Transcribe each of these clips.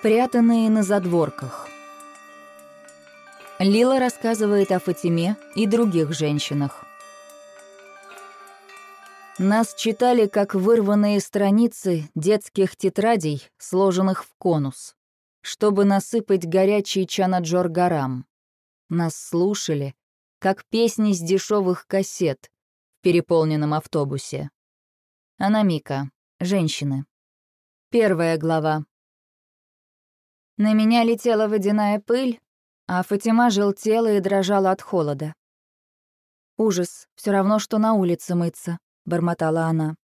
Спрятанные на задворках. Лила рассказывает о Фатиме и других женщинах. Нас читали как вырванные страницы детских тетрадей, сложенных в конус, чтобы насыпать горячий чанаджор-гарам. Нас слушали, как песни с дешевых кассет в переполненном автобусе. Анамика. Женщины. Первая глава. На меня летела водяная пыль, а Фатима желтела и дрожала от холода. «Ужас, все равно, что на улице мыться», — бормотала она.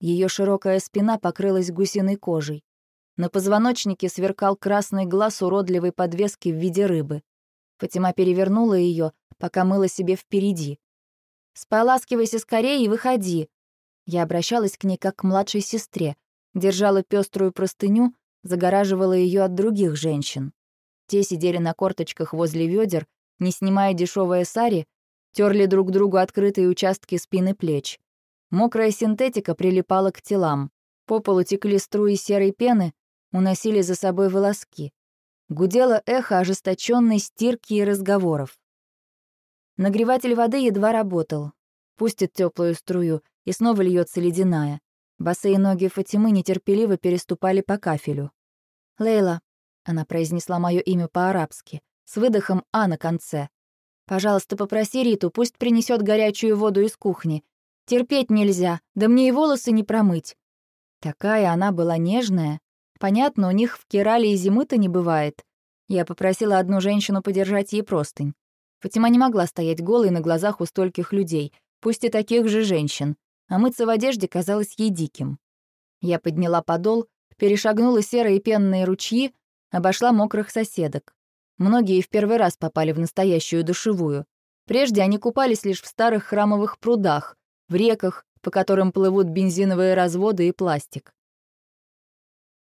Ее широкая спина покрылась гусиной кожей. На позвоночнике сверкал красный глаз уродливой подвески в виде рыбы. Фатима перевернула ее, пока мыла себе впереди. «Споласкивайся скорее и выходи!» Я обращалась к ней как к младшей сестре, держала пеструю простыню загораживала ее от других женщин. Те сидели на корточках возле ведер, не снимая дешевые сари, терли друг другу открытые участки спины плеч. Мокрая синтетика прилипала к телам. По полу текли струи серой пены, уносили за собой волоски. Гудело эхо ожесточенной стирки и разговоров. Нагреватель воды едва работал. Пустит теплую струю, и снова льется ледяная. Босые ноги Фатимы нетерпеливо переступали по кафелю. «Лейла», — она произнесла мое имя по-арабски, с выдохом «а» на конце. «Пожалуйста, попроси Риту, пусть принесет горячую воду из кухни. Терпеть нельзя, да мне и волосы не промыть». Такая она была нежная. Понятно, у них в Керале и зимы-то не бывает. Я попросила одну женщину подержать ей простынь. Фатима не могла стоять голой на глазах у стольких людей, пусть и таких же женщин а мыться в одежде казалось ей диким. Я подняла подол, перешагнула серые пенные ручьи, обошла мокрых соседок. Многие в первый раз попали в настоящую душевую. Прежде они купались лишь в старых храмовых прудах, в реках, по которым плывут бензиновые разводы и пластик.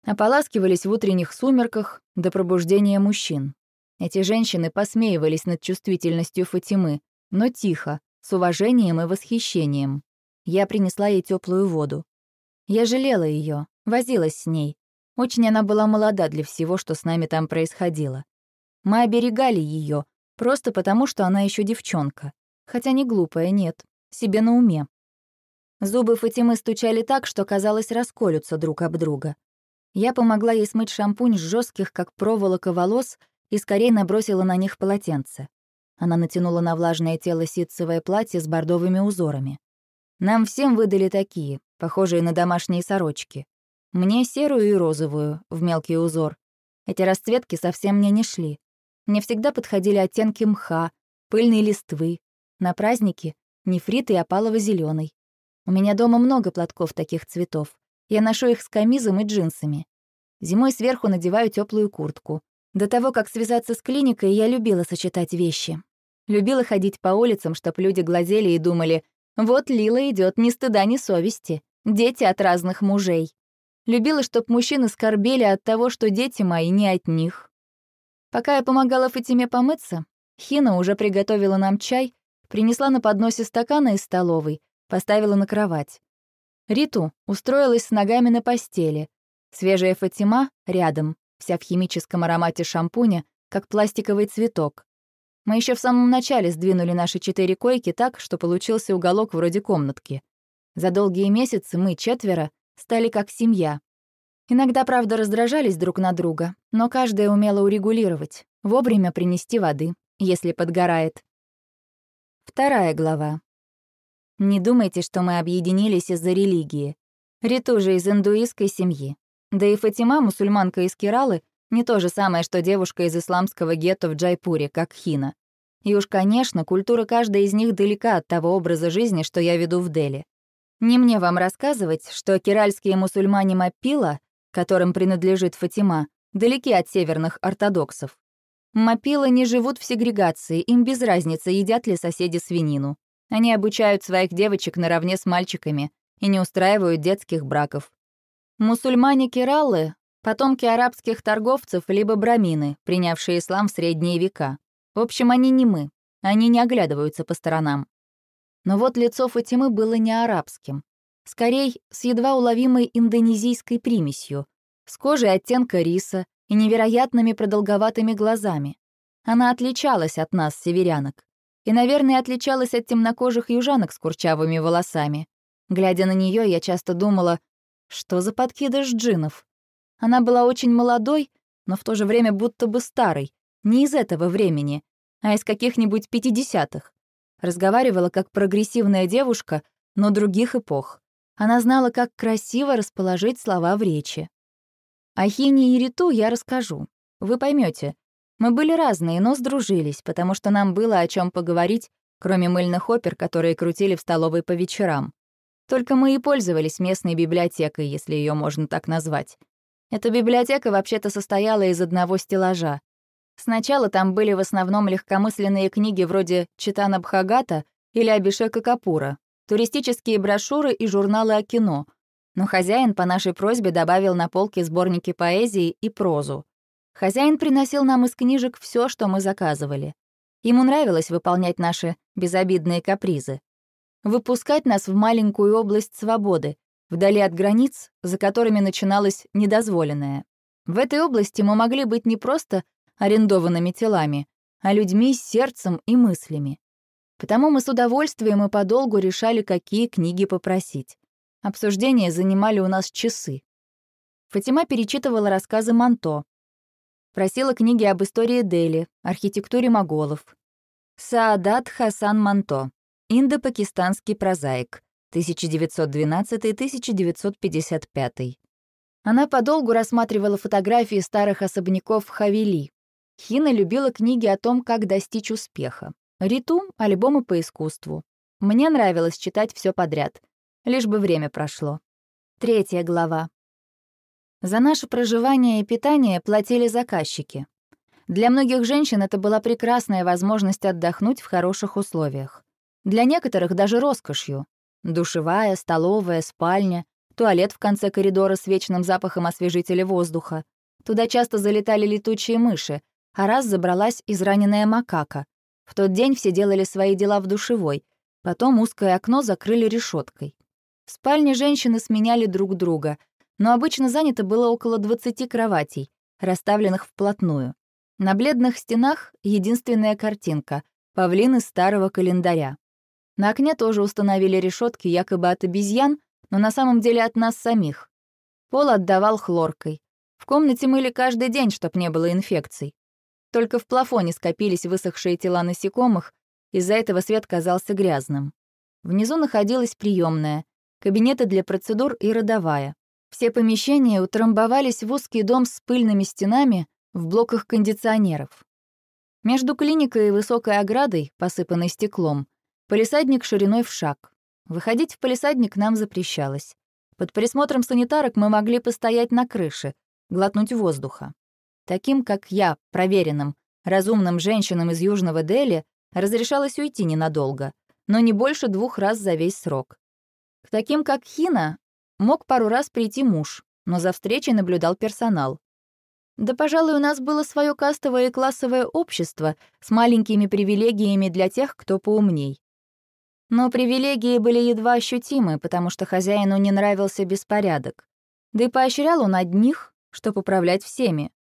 Ополаскивались в утренних сумерках до пробуждения мужчин. Эти женщины посмеивались над чувствительностью Фатимы, но тихо, с уважением и восхищением. Я принесла ей теплую воду. Я жалела ее, возилась с ней. Очень она была молода для всего, что с нами там происходило. Мы оберегали ее, просто потому, что она еще девчонка. Хотя не глупая, нет, себе на уме. Зубы Фатимы стучали так, что, казалось, расколются друг об друга. Я помогла ей смыть шампунь с жестких, как проволока, волос и скорее набросила на них полотенце. Она натянула на влажное тело ситцевое платье с бордовыми узорами. Нам всем выдали такие, похожие на домашние сорочки. Мне серую и розовую, в мелкий узор. Эти расцветки совсем мне не шли. Мне всегда подходили оттенки мха, пыльной листвы. На праздники — нефрит и опалово зеленый У меня дома много платков таких цветов. Я ношу их с камизом и джинсами. Зимой сверху надеваю теплую куртку. До того, как связаться с клиникой, я любила сочетать вещи. Любила ходить по улицам, чтоб люди глазели и думали, вот Лила идет ни стыда, ни совести. Дети от разных мужей. Любила, чтоб мужчины скорбели от того, что дети мои не от них. Пока я помогала Фатиме помыться, Хина уже приготовила нам чай, принесла на подносе стакана из столовой, поставила на кровать. Риту устроилась с ногами на постели. Свежая Фатима рядом, вся в химическом аромате шампуня, как пластиковый цветок. Мы еще в самом начале сдвинули наши четыре койки так, что получился уголок вроде комнатки. За долгие месяцы мы, четверо, стали как семья. Иногда, правда, раздражались друг на друга, но каждая умела урегулировать, вовремя принести воды, если подгорает. Вторая глава. Не думайте, что мы объединились из-за религии. Риту же из индуистской семьи. Да и Фатима, мусульманка из Кералы, не то же самое, что девушка из исламского гетто в Джайпуре, как Хина. И уж, конечно, культура каждой из них далека от того образа жизни, что я веду в Дели. Не мне вам рассказывать, что керальские мусульмане Мапила, которым принадлежит Фатима, далеки от северных ортодоксов. Мапилы не живут в сегрегации, им без разницы, едят ли соседи свинину. Они обучают своих девочек наравне с мальчиками и не устраивают детских браков. Мусульмане Кералы Потомки арабских торговцев либо брамины, принявшие ислам в средние века. В общем, они не мы. Они не оглядываются по сторонам. Но вот лицо Фатимы было не арабским. Скорей, с едва уловимой индонезийской примесью. с кожей оттенка риса и невероятными продолговатыми глазами. Она отличалась от нас, северянок. И, наверное, отличалась от темнокожих южанок с курчавыми волосами. Глядя на нее, я часто думала, что за подкидыш джинов? Она была очень молодой, но в то же время будто бы старой, не из этого времени, а из каких-нибудь пятидесятых. Разговаривала как прогрессивная девушка, но других эпох. Она знала, как красиво расположить слова в речи. О Хине и Риту я расскажу. Вы поймете. Мы были разные, но сдружились, потому что нам было о чем поговорить, кроме мыльных опер, которые крутили в столовой по вечерам. Только мы и пользовались местной библиотекой, если ее можно так назвать. Эта библиотека вообще-то состояла из одного стеллажа. Сначала там были в основном легкомысленные книги вроде Читана Бхагата или Абишека Капура, туристические брошюры и журналы о кино — но хозяин по нашей просьбе добавил на полки сборники поэзии и прозу. Хозяин приносил нам из книжек все, что мы заказывали. Ему нравилось выполнять наши безобидные капризы. Выпускать нас в маленькую область свободы, вдали от границ, за которыми начиналось недозволенное. В этой области мы могли быть не просто арендованными телами, а людьми с сердцем и мыслями. Потому мы с удовольствием и подолгу решали, какие книги попросить. Обсуждения занимали у нас часы. Фатима перечитывала рассказы Манто. Просила книги об истории Дели, архитектуре моголов. Саадат Хасан Манто. Индо-пакистанский прозаик. 1912-1955. Она подолгу рассматривала фотографии старых особняков Хавели. Хина любила книги о том, как достичь успеха. Риту — альбомы по искусству. Мне нравилось читать все подряд лишь бы время прошло. Третья глава. За наше проживание и питание платили заказчики. Для многих женщин это была прекрасная возможность отдохнуть в хороших условиях. Для некоторых даже роскошью. Душевая, столовая, спальня, туалет в конце коридора с вечным запахом освежителя воздуха. Туда часто залетали летучие мыши, а раз забралась израненная макака. В тот день все делали свои дела в душевой, потом узкое окно закрыли решеткой. В спальне женщины сменяли друг друга, но обычно занято было около 20 кроватей, расставленных вплотную. На бледных стенах единственная картинка — павлин из старого календаря. На окне тоже установили решетки якобы от обезьян, но на самом деле от нас самих. Пол отдавал хлоркой. В комнате мыли каждый день, чтоб не было инфекций. Только в плафоне скопились высохшие тела насекомых, из-за этого свет казался грязным. Внизу находилась приемная, кабинеты для процедур и родовая. Все помещения утрамбовались в узкий дом с пыльными стенами в блоках кондиционеров. Между клиникой и высокой оградой, посыпанной стеклом, полисадник шириной в шаг. Выходить в полисадник нам запрещалось. Под присмотром санитарок мы могли постоять на крыше, глотнуть воздуха. Таким, как я, проверенным, разумным женщинам из Южного Дели, разрешалось уйти ненадолго, но не больше двух раз за весь срок. К таким, как Хина, мог пару раз прийти муж, но за встречей наблюдал персонал. Да, пожалуй, у нас было свое кастовое и классовое общество с маленькими привилегиями для тех, кто поумней. Но привилегии были едва ощутимы, потому что хозяину не нравился беспорядок. Да и поощрял он одних, чтобы управлять всеми.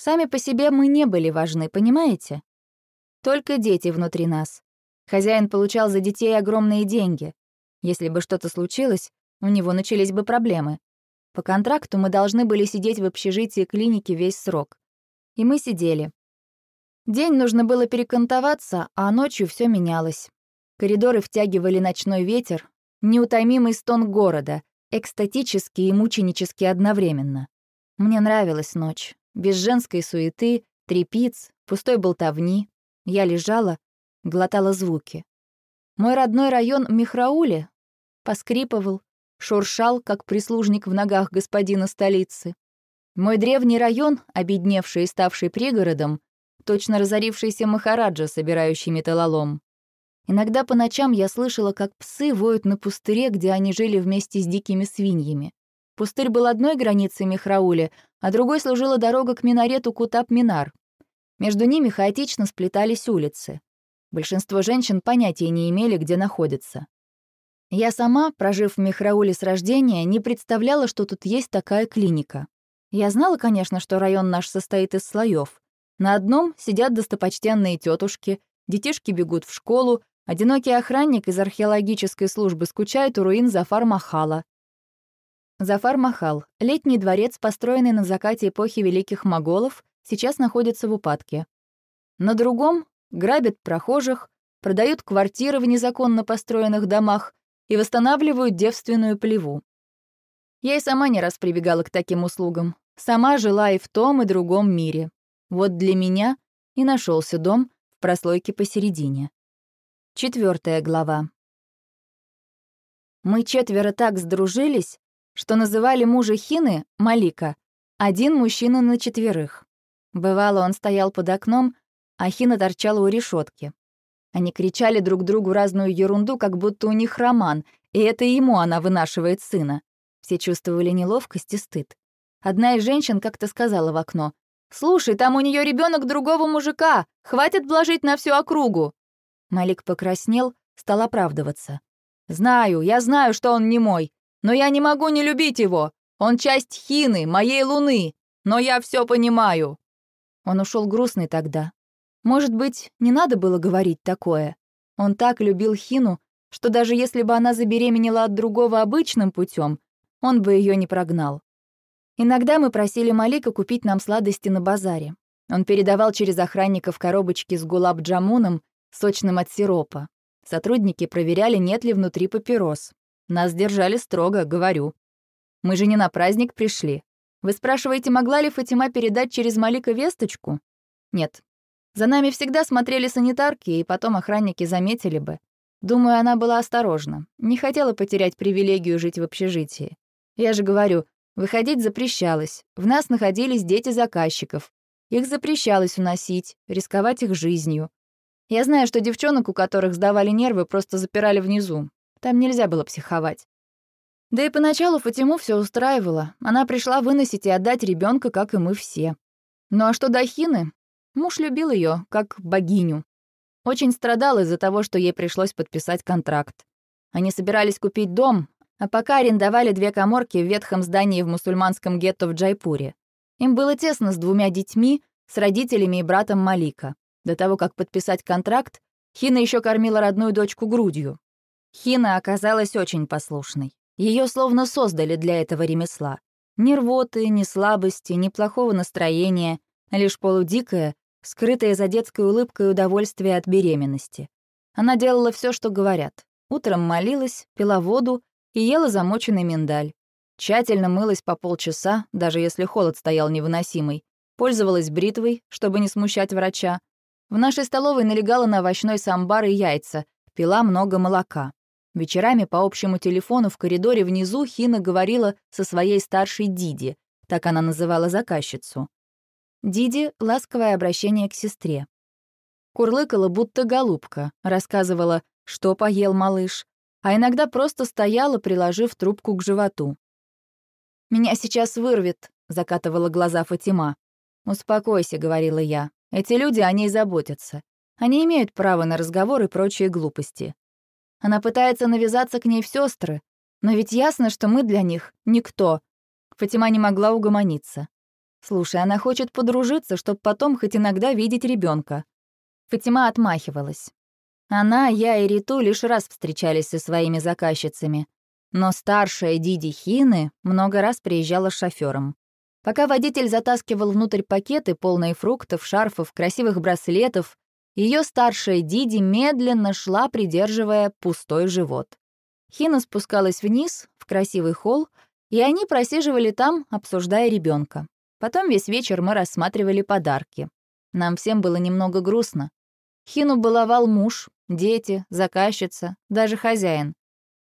Сами по себе мы не были важны, понимаете? Только дети внутри нас. Хозяин получал за детей огромные деньги. Если бы что-то случилось, у него начались бы проблемы. По контракту мы должны были сидеть в общежитии клиники весь срок. И мы сидели. День нужно было перекантоваться, а ночью все менялось. Коридоры втягивали ночной ветер, неутомимый стон города, экстатический и мученический одновременно. Мне нравилась ночь. Без женской суеты, трепиц, пустой болтовни. Я лежала, глотала звуки. Мой родной район Михраули поскрипывал, шуршал, как прислужник в ногах господина столицы. Мой древний район, обедневший и ставший пригородом, точно разорившийся Махараджа, собирающий металлолом. Иногда по ночам я слышала, как псы воют на пустыре, где они жили вместе с дикими свиньями. Пустырь был одной границей Михраули, а другой служила дорога к минарету Кутап-Минар. Между ними хаотично сплетались улицы. Большинство женщин понятия не имели, где находятся. Я сама, прожив в Михрауле с рождения, не представляла, что тут есть такая клиника. Я знала, конечно, что район наш состоит из слоев. На одном сидят достопочтенные тетушки, детишки бегут в школу, одинокий охранник из археологической службы скучает у руин Зафар-Махала. Зафар-Махал — летний дворец, построенный на закате эпохи великих моголов, сейчас находится в упадке. На другом грабят прохожих, продают квартиры в незаконно построенных домах и восстанавливают девственную плеву. Я и сама не раз прибегала к таким услугам. Сама жила и в том, и другом мире. Вот для меня и нашелся дом в прослойке посередине. Четвертая глава. Мы четверо так сдружились, что называли мужа Хины Малика, один мужчина на четверых. Бывало, он стоял под окном, а Хина торчала у решетки. Они кричали друг другу разную ерунду, как будто у них роман, и это ему она вынашивает сына. Все чувствовали неловкость и стыд. Одна из женщин как-то сказала в окно. «Слушай, там у нее ребенок другого мужика! Хватит блажить на всю округу!» Малик покраснел, стал оправдываться. «Знаю, я знаю, что он не мой, но я не могу не любить его. Он часть Хины, моей луны, но я все понимаю». Он ушел грустный тогда. Может быть, не надо было говорить такое. Он так любил Хину, что даже если бы она забеременела от другого обычным путем, он бы ее не прогнал. Иногда мы просили Малика купить нам сладости на базаре. Он передавал через охранников коробочки с гулаб-джамуном, сочным от сиропа. Сотрудники проверяли, нет ли внутри папирос. Нас держали строго, говорю. Мы же не на праздник пришли. Вы спрашиваете, могла ли Фатима передать через Малика весточку? Нет. За нами всегда смотрели санитарки, и потом охранники заметили бы. Думаю, она была осторожна. Не хотела потерять привилегию жить в общежитии. Я же говорю, выходить запрещалось. В нас находились дети заказчиков. Их запрещалось уносить, рисковать их жизнью. Я знаю, что девчонок, у которых сдавали нервы, просто запирали внизу. Там нельзя было психовать. Да и поначалу Фатиму все устраивало. Она пришла выносить и отдать ребенка, как и мы все. Ну а что до Хины? Муж любил ее как богиню. Очень страдал из-за того, что ей пришлось подписать контракт. Они собирались купить дом, а пока арендовали две коморки в ветхом здании в мусульманском гетто в Джайпуре. Им было тесно с двумя детьми, с родителями и братом Малика. До того, как подписать контракт, Хина еще кормила родную дочку грудью. Хина оказалась очень послушной. Ее словно создали для этого ремесла. Ни рвоты, ни слабости, ни плохого настроения, лишь полудикое, скрытое за детской улыбкой удовольствие от беременности. Она делала все, что говорят. Утром молилась, пила воду и ела замоченный миндаль. Тщательно мылась по полчаса, даже если холод стоял невыносимый. Пользовалась бритвой, чтобы не смущать врача. В нашей столовой налегала на овощной самбар и яйца, пила много молока. Вечерами по общему телефону в коридоре внизу Хина говорила со своей старшей Диди, так она называла заказчицу. Диди — ласковое обращение к сестре. Курлыкала, будто голубка, рассказывала, что поел малыш, а иногда просто стояла, приложив трубку к животу. «Меня сейчас вырвет», — закатывала глаза Фатима. «Успокойся», — говорила я. «Эти люди о ней заботятся. Они имеют право на разговор и прочие глупости. Она пытается навязаться к ней в сестры, но ведь ясно, что мы для них никто». Фатима не могла угомониться. «Слушай, она хочет подружиться, чтобы потом хоть иногда видеть ребенка. Фатима отмахивалась. Она, я и Риту лишь раз встречались со своими заказчицами. Но старшая Диди Хины много раз приезжала с шофёром. Пока водитель затаскивал внутрь пакеты, полные фруктов, шарфов, красивых браслетов, ее старшая Диди медленно шла, придерживая пустой живот. Хина спускалась вниз, в красивый холл, и они просиживали там, обсуждая ребенка. Потом весь вечер мы рассматривали подарки. Нам всем было немного грустно. Хину баловал муж, дети, заказчица, даже хозяин.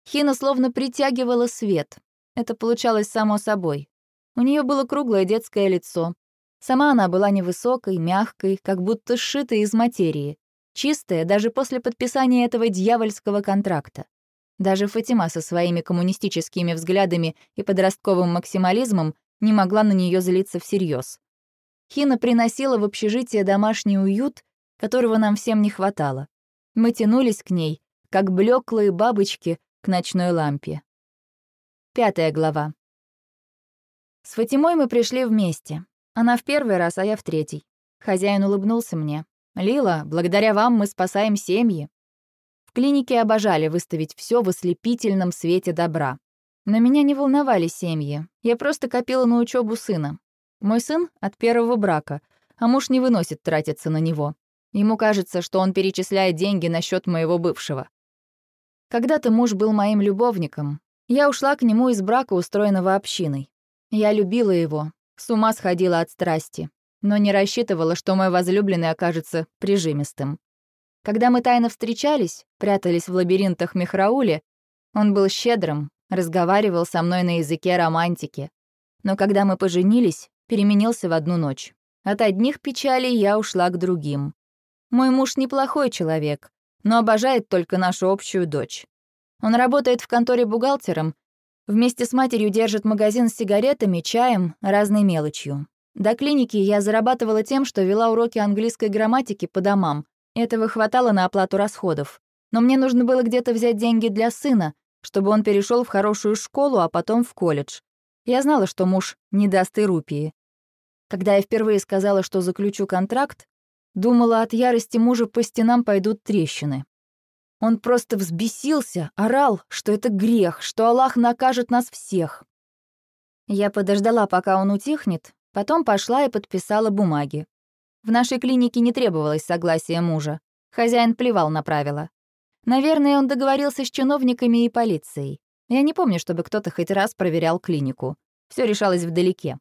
Хина словно притягивала свет. Это получалось само собой. У нее было круглое детское лицо. Сама она была невысокой, мягкой, как будто сшитой из материи. Чистая даже после подписания этого дьявольского контракта. Даже Фатима со своими коммунистическими взглядами и подростковым максимализмом не могла на нее злиться всерьез. Хина приносила в общежитие домашний уют которого нам всем не хватало. Мы тянулись к ней, как блеклые бабочки к ночной лампе. Пятая глава. С Фатимой мы пришли вместе. Она в первый раз, а я в третий. Хозяин улыбнулся мне. «Лила, благодаря вам мы спасаем семьи». В клинике обожали выставить все в ослепительном свете добра. Но меня не волновали семьи. Я просто копила на учебу сына. Мой сын от первого брака, а муж не выносит тратиться на него. Ему кажется, что он перечисляет деньги на счет моего бывшего. Когда-то муж был моим любовником. Я ушла к нему из брака, устроенного общиной. Я любила его, с ума сходила от страсти, но не рассчитывала, что мой возлюбленный окажется прижимистым. Когда мы тайно встречались, прятались в лабиринтах Мехраули, он был щедрым, разговаривал со мной на языке романтики. Но когда мы поженились, переменился в одну ночь. От одних печалей я ушла к другим. Мой муж неплохой человек, но обожает только нашу общую дочь. Он работает в конторе бухгалтером, вместе с матерью держит магазин с сигаретами, чаем, разной мелочью. До клиники я зарабатывала тем, что вела уроки английской грамматики по домам. Этого хватало на оплату расходов. Но мне нужно было где-то взять деньги для сына, чтобы он перешел в хорошую школу, а потом в колледж. Я знала, что муж не даст и рупии. Когда я впервые сказала, что заключу контракт, Думала, от ярости мужа по стенам пойдут трещины. Он просто взбесился, орал, что это грех, что Аллах накажет нас всех. Я подождала, пока он утихнет, потом пошла и подписала бумаги. В нашей клинике не требовалось согласия мужа. Хозяин плевал на правила. Наверное, он договорился с чиновниками и полицией. Я не помню, чтобы кто-то хоть раз проверял клинику. Все решалось вдалеке.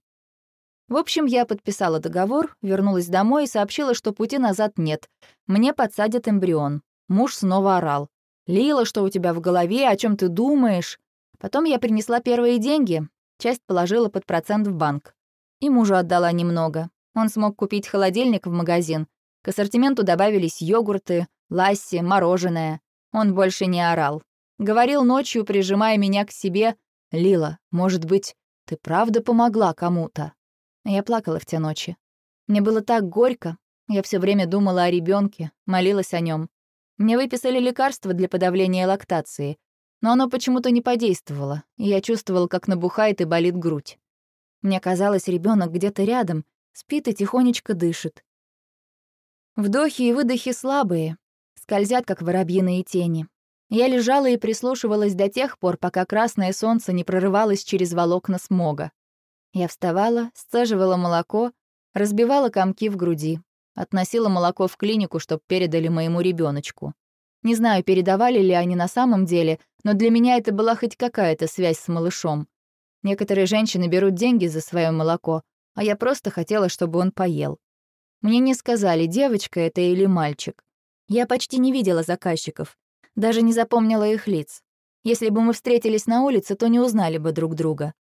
В общем, я подписала договор, вернулась домой и сообщила, что пути назад нет. Мне подсадят эмбрион. Муж снова орал. «Лила, что у тебя в голове? О чем ты думаешь?» Потом я принесла первые деньги, часть положила под процент в банк. И мужу отдала немного. Он смог купить холодильник в магазин. К ассортименту добавились йогурты, ласси, мороженое. Он больше не орал. Говорил ночью, прижимая меня к себе, «Лила, может быть, ты правда помогла кому-то?» Я плакала в те ночи. Мне было так горько. Я все время думала о ребенке, молилась о нем. Мне выписали лекарство для подавления лактации, но оно почему-то не подействовало, и я чувствовала, как набухает и болит грудь. Мне казалось, ребенок где-то рядом, спит и тихонечко дышит. Вдохи и выдохи слабые, скользят, как воробьиные тени. Я лежала и прислушивалась до тех пор, пока красное солнце не прорывалось через волокна смога. Я вставала, сцеживала молоко, разбивала комки в груди, относила молоко в клинику, чтобы передали моему ребеночку. Не знаю, передавали ли они на самом деле, но для меня это была хоть какая-то связь с малышом. Некоторые женщины берут деньги за свое молоко, а я просто хотела, чтобы он поел. Мне не сказали, девочка это или мальчик. Я почти не видела заказчиков, даже не запомнила их лиц. Если бы мы встретились на улице, то не узнали бы друг друга.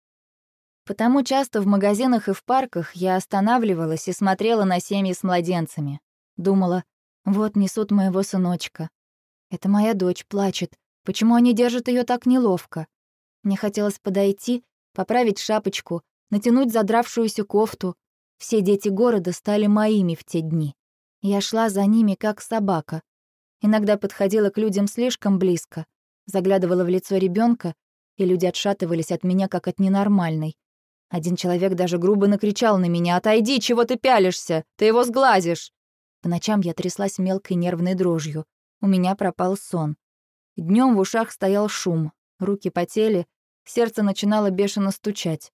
Потому часто в магазинах и в парках я останавливалась и смотрела на семьи с младенцами. Думала, вот несут моего сыночка. Это моя дочь плачет. Почему они держат ее так неловко? Мне хотелось подойти, поправить шапочку, натянуть задравшуюся кофту. Все дети города стали моими в те дни. Я шла за ними, как собака. Иногда подходила к людям слишком близко, заглядывала в лицо ребенка, и люди отшатывались от меня, как от ненормальной. Один человек даже грубо накричал на меня «Отойди, чего ты пялишься? Ты его сглазишь!» По ночам я тряслась мелкой нервной дрожью. У меня пропал сон. Днем в ушах стоял шум, руки потели, сердце начинало бешено стучать.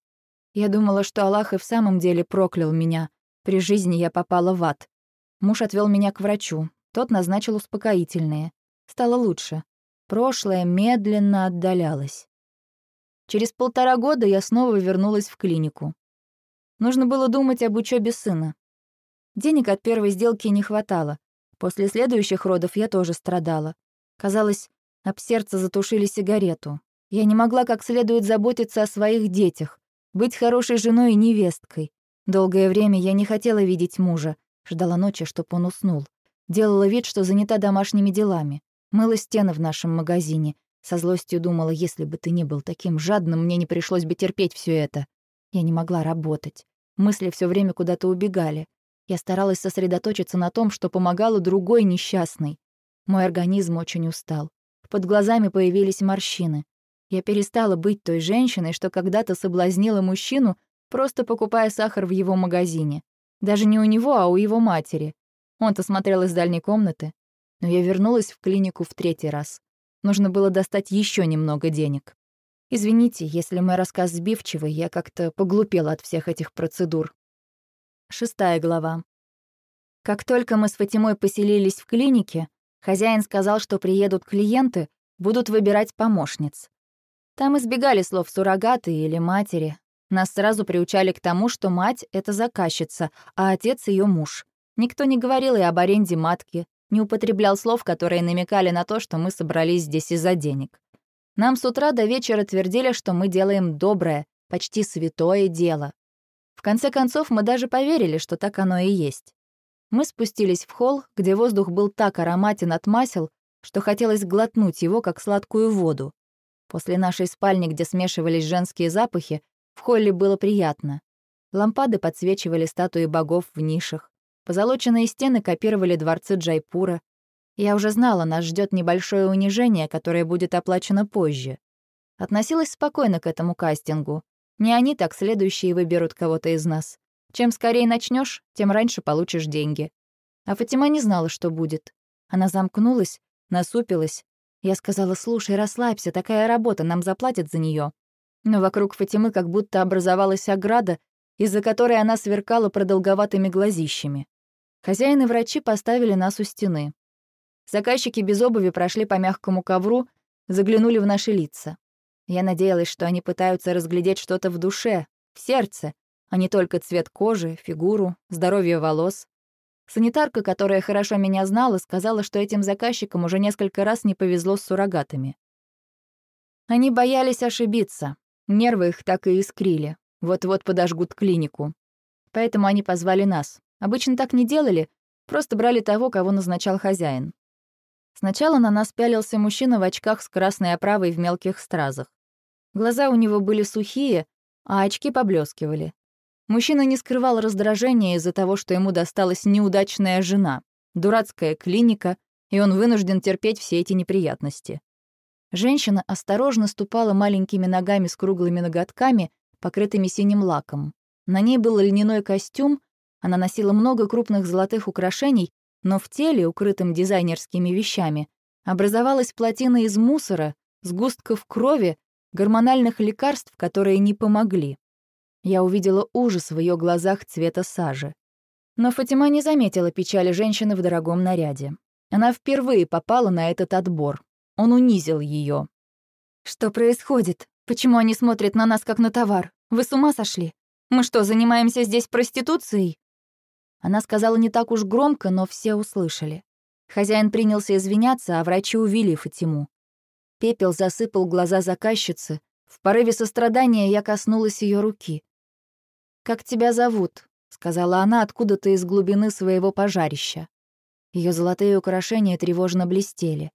Я думала, что Аллах и в самом деле проклял меня. При жизни я попала в ад. Муж отвел меня к врачу. Тот назначил успокоительные. Стало лучше. Прошлое медленно отдалялось. Через полтора года я снова вернулась в клинику. Нужно было думать об учебе сына. Денег от первой сделки не хватало. После следующих родов я тоже страдала. Казалось, об сердце затушили сигарету. Я не могла как следует заботиться о своих детях, быть хорошей женой и невесткой. Долгое время я не хотела видеть мужа, ждала ночи, чтоб он уснул. Делала вид, что занята домашними делами. Мыла стены в нашем магазине, со злостью думала, если бы ты не был таким жадным, мне не пришлось бы терпеть все это. Я не могла работать. Мысли все время куда-то убегали. Я старалась сосредоточиться на том, что помогала другой несчастной. Мой организм очень устал. Под глазами появились морщины. Я перестала быть той женщиной, что когда-то соблазнила мужчину, просто покупая сахар в его магазине. Даже не у него, а у его матери. Он-то смотрел из дальней комнаты. Но я вернулась в клинику в третий раз. Нужно было достать еще немного денег. Извините, если мой рассказ сбивчивый, я как-то поглупела от всех этих процедур. Шестая глава. Как только мы с Фатимой поселились в клинике, хозяин сказал, что приедут клиенты, будут выбирать помощниц. Там избегали слов «суррогаты» или «матери». Нас сразу приучали к тому, что мать — это заказчица, а отец — ее муж. Никто не говорил и об аренде матки, не употреблял слов, которые намекали на то, что мы собрались здесь из-за денег. Нам с утра до вечера твердили, что мы делаем доброе, почти святое дело. В конце концов, мы даже поверили, что так оно и есть. Мы спустились в холл, где воздух был так ароматен от масел, что хотелось глотнуть его, как сладкую воду. После нашей спальни, где смешивались женские запахи, в холле было приятно. Лампады подсвечивали статуи богов в нишах. Позолоченные стены копировали дворцы Джайпура. Я уже знала, нас ждет небольшое унижение, которое будет оплачено позже. Относилась спокойно к этому кастингу. Не они так следующие выберут кого-то из нас. Чем скорее начнешь, тем раньше получишь деньги. А Фатима не знала, что будет. Она замкнулась, насупилась. Я сказала, слушай, расслабься, такая работа, нам заплатят за нее. Но вокруг Фатимы как будто образовалась ограда, из-за которой она сверкала продолговатыми глазищами. Хозяин и врачи поставили нас у стены. Заказчики без обуви прошли по мягкому ковру, заглянули в наши лица. Я надеялась, что они пытаются разглядеть что-то в душе, в сердце, а не только цвет кожи, фигуру, здоровье волос. Санитарка, которая хорошо меня знала, сказала, что этим заказчикам уже несколько раз не повезло с суррогатами. Они боялись ошибиться. Нервы их так и искрили. Вот-вот подожгут клинику. Поэтому они позвали нас. Обычно так не делали, просто брали того, кого назначал хозяин. Сначала на нас пялился мужчина в очках с красной оправой в мелких стразах. Глаза у него были сухие, а очки поблескивали. Мужчина не скрывал раздражения из-за того, что ему досталась неудачная жена, дурацкая клиника, и он вынужден терпеть все эти неприятности. Женщина осторожно ступала маленькими ногами с круглыми ноготками, покрытыми синим лаком. На ней был льняной костюм, она носила много крупных золотых украшений, но в теле, укрытым дизайнерскими вещами, образовалась плотина из мусора, сгустков крови, гормональных лекарств, которые не помогли. Я увидела ужас в ее глазах цвета сажи. Но Фатима не заметила печали женщины в дорогом наряде. Она впервые попала на этот отбор. Он унизил ее. «Что происходит? Почему они смотрят на нас как на товар? Вы с ума сошли? Мы что, занимаемся здесь проституцией?» Она сказала не так уж громко, но все услышали. Хозяин принялся извиняться, а врачи увели Фатиму. Пепел засыпал глаза заказчицы. В порыве сострадания я коснулась ее руки. «Как тебя зовут?» — сказала она откуда-то из глубины своего пожарища. Ее золотые украшения тревожно блестели.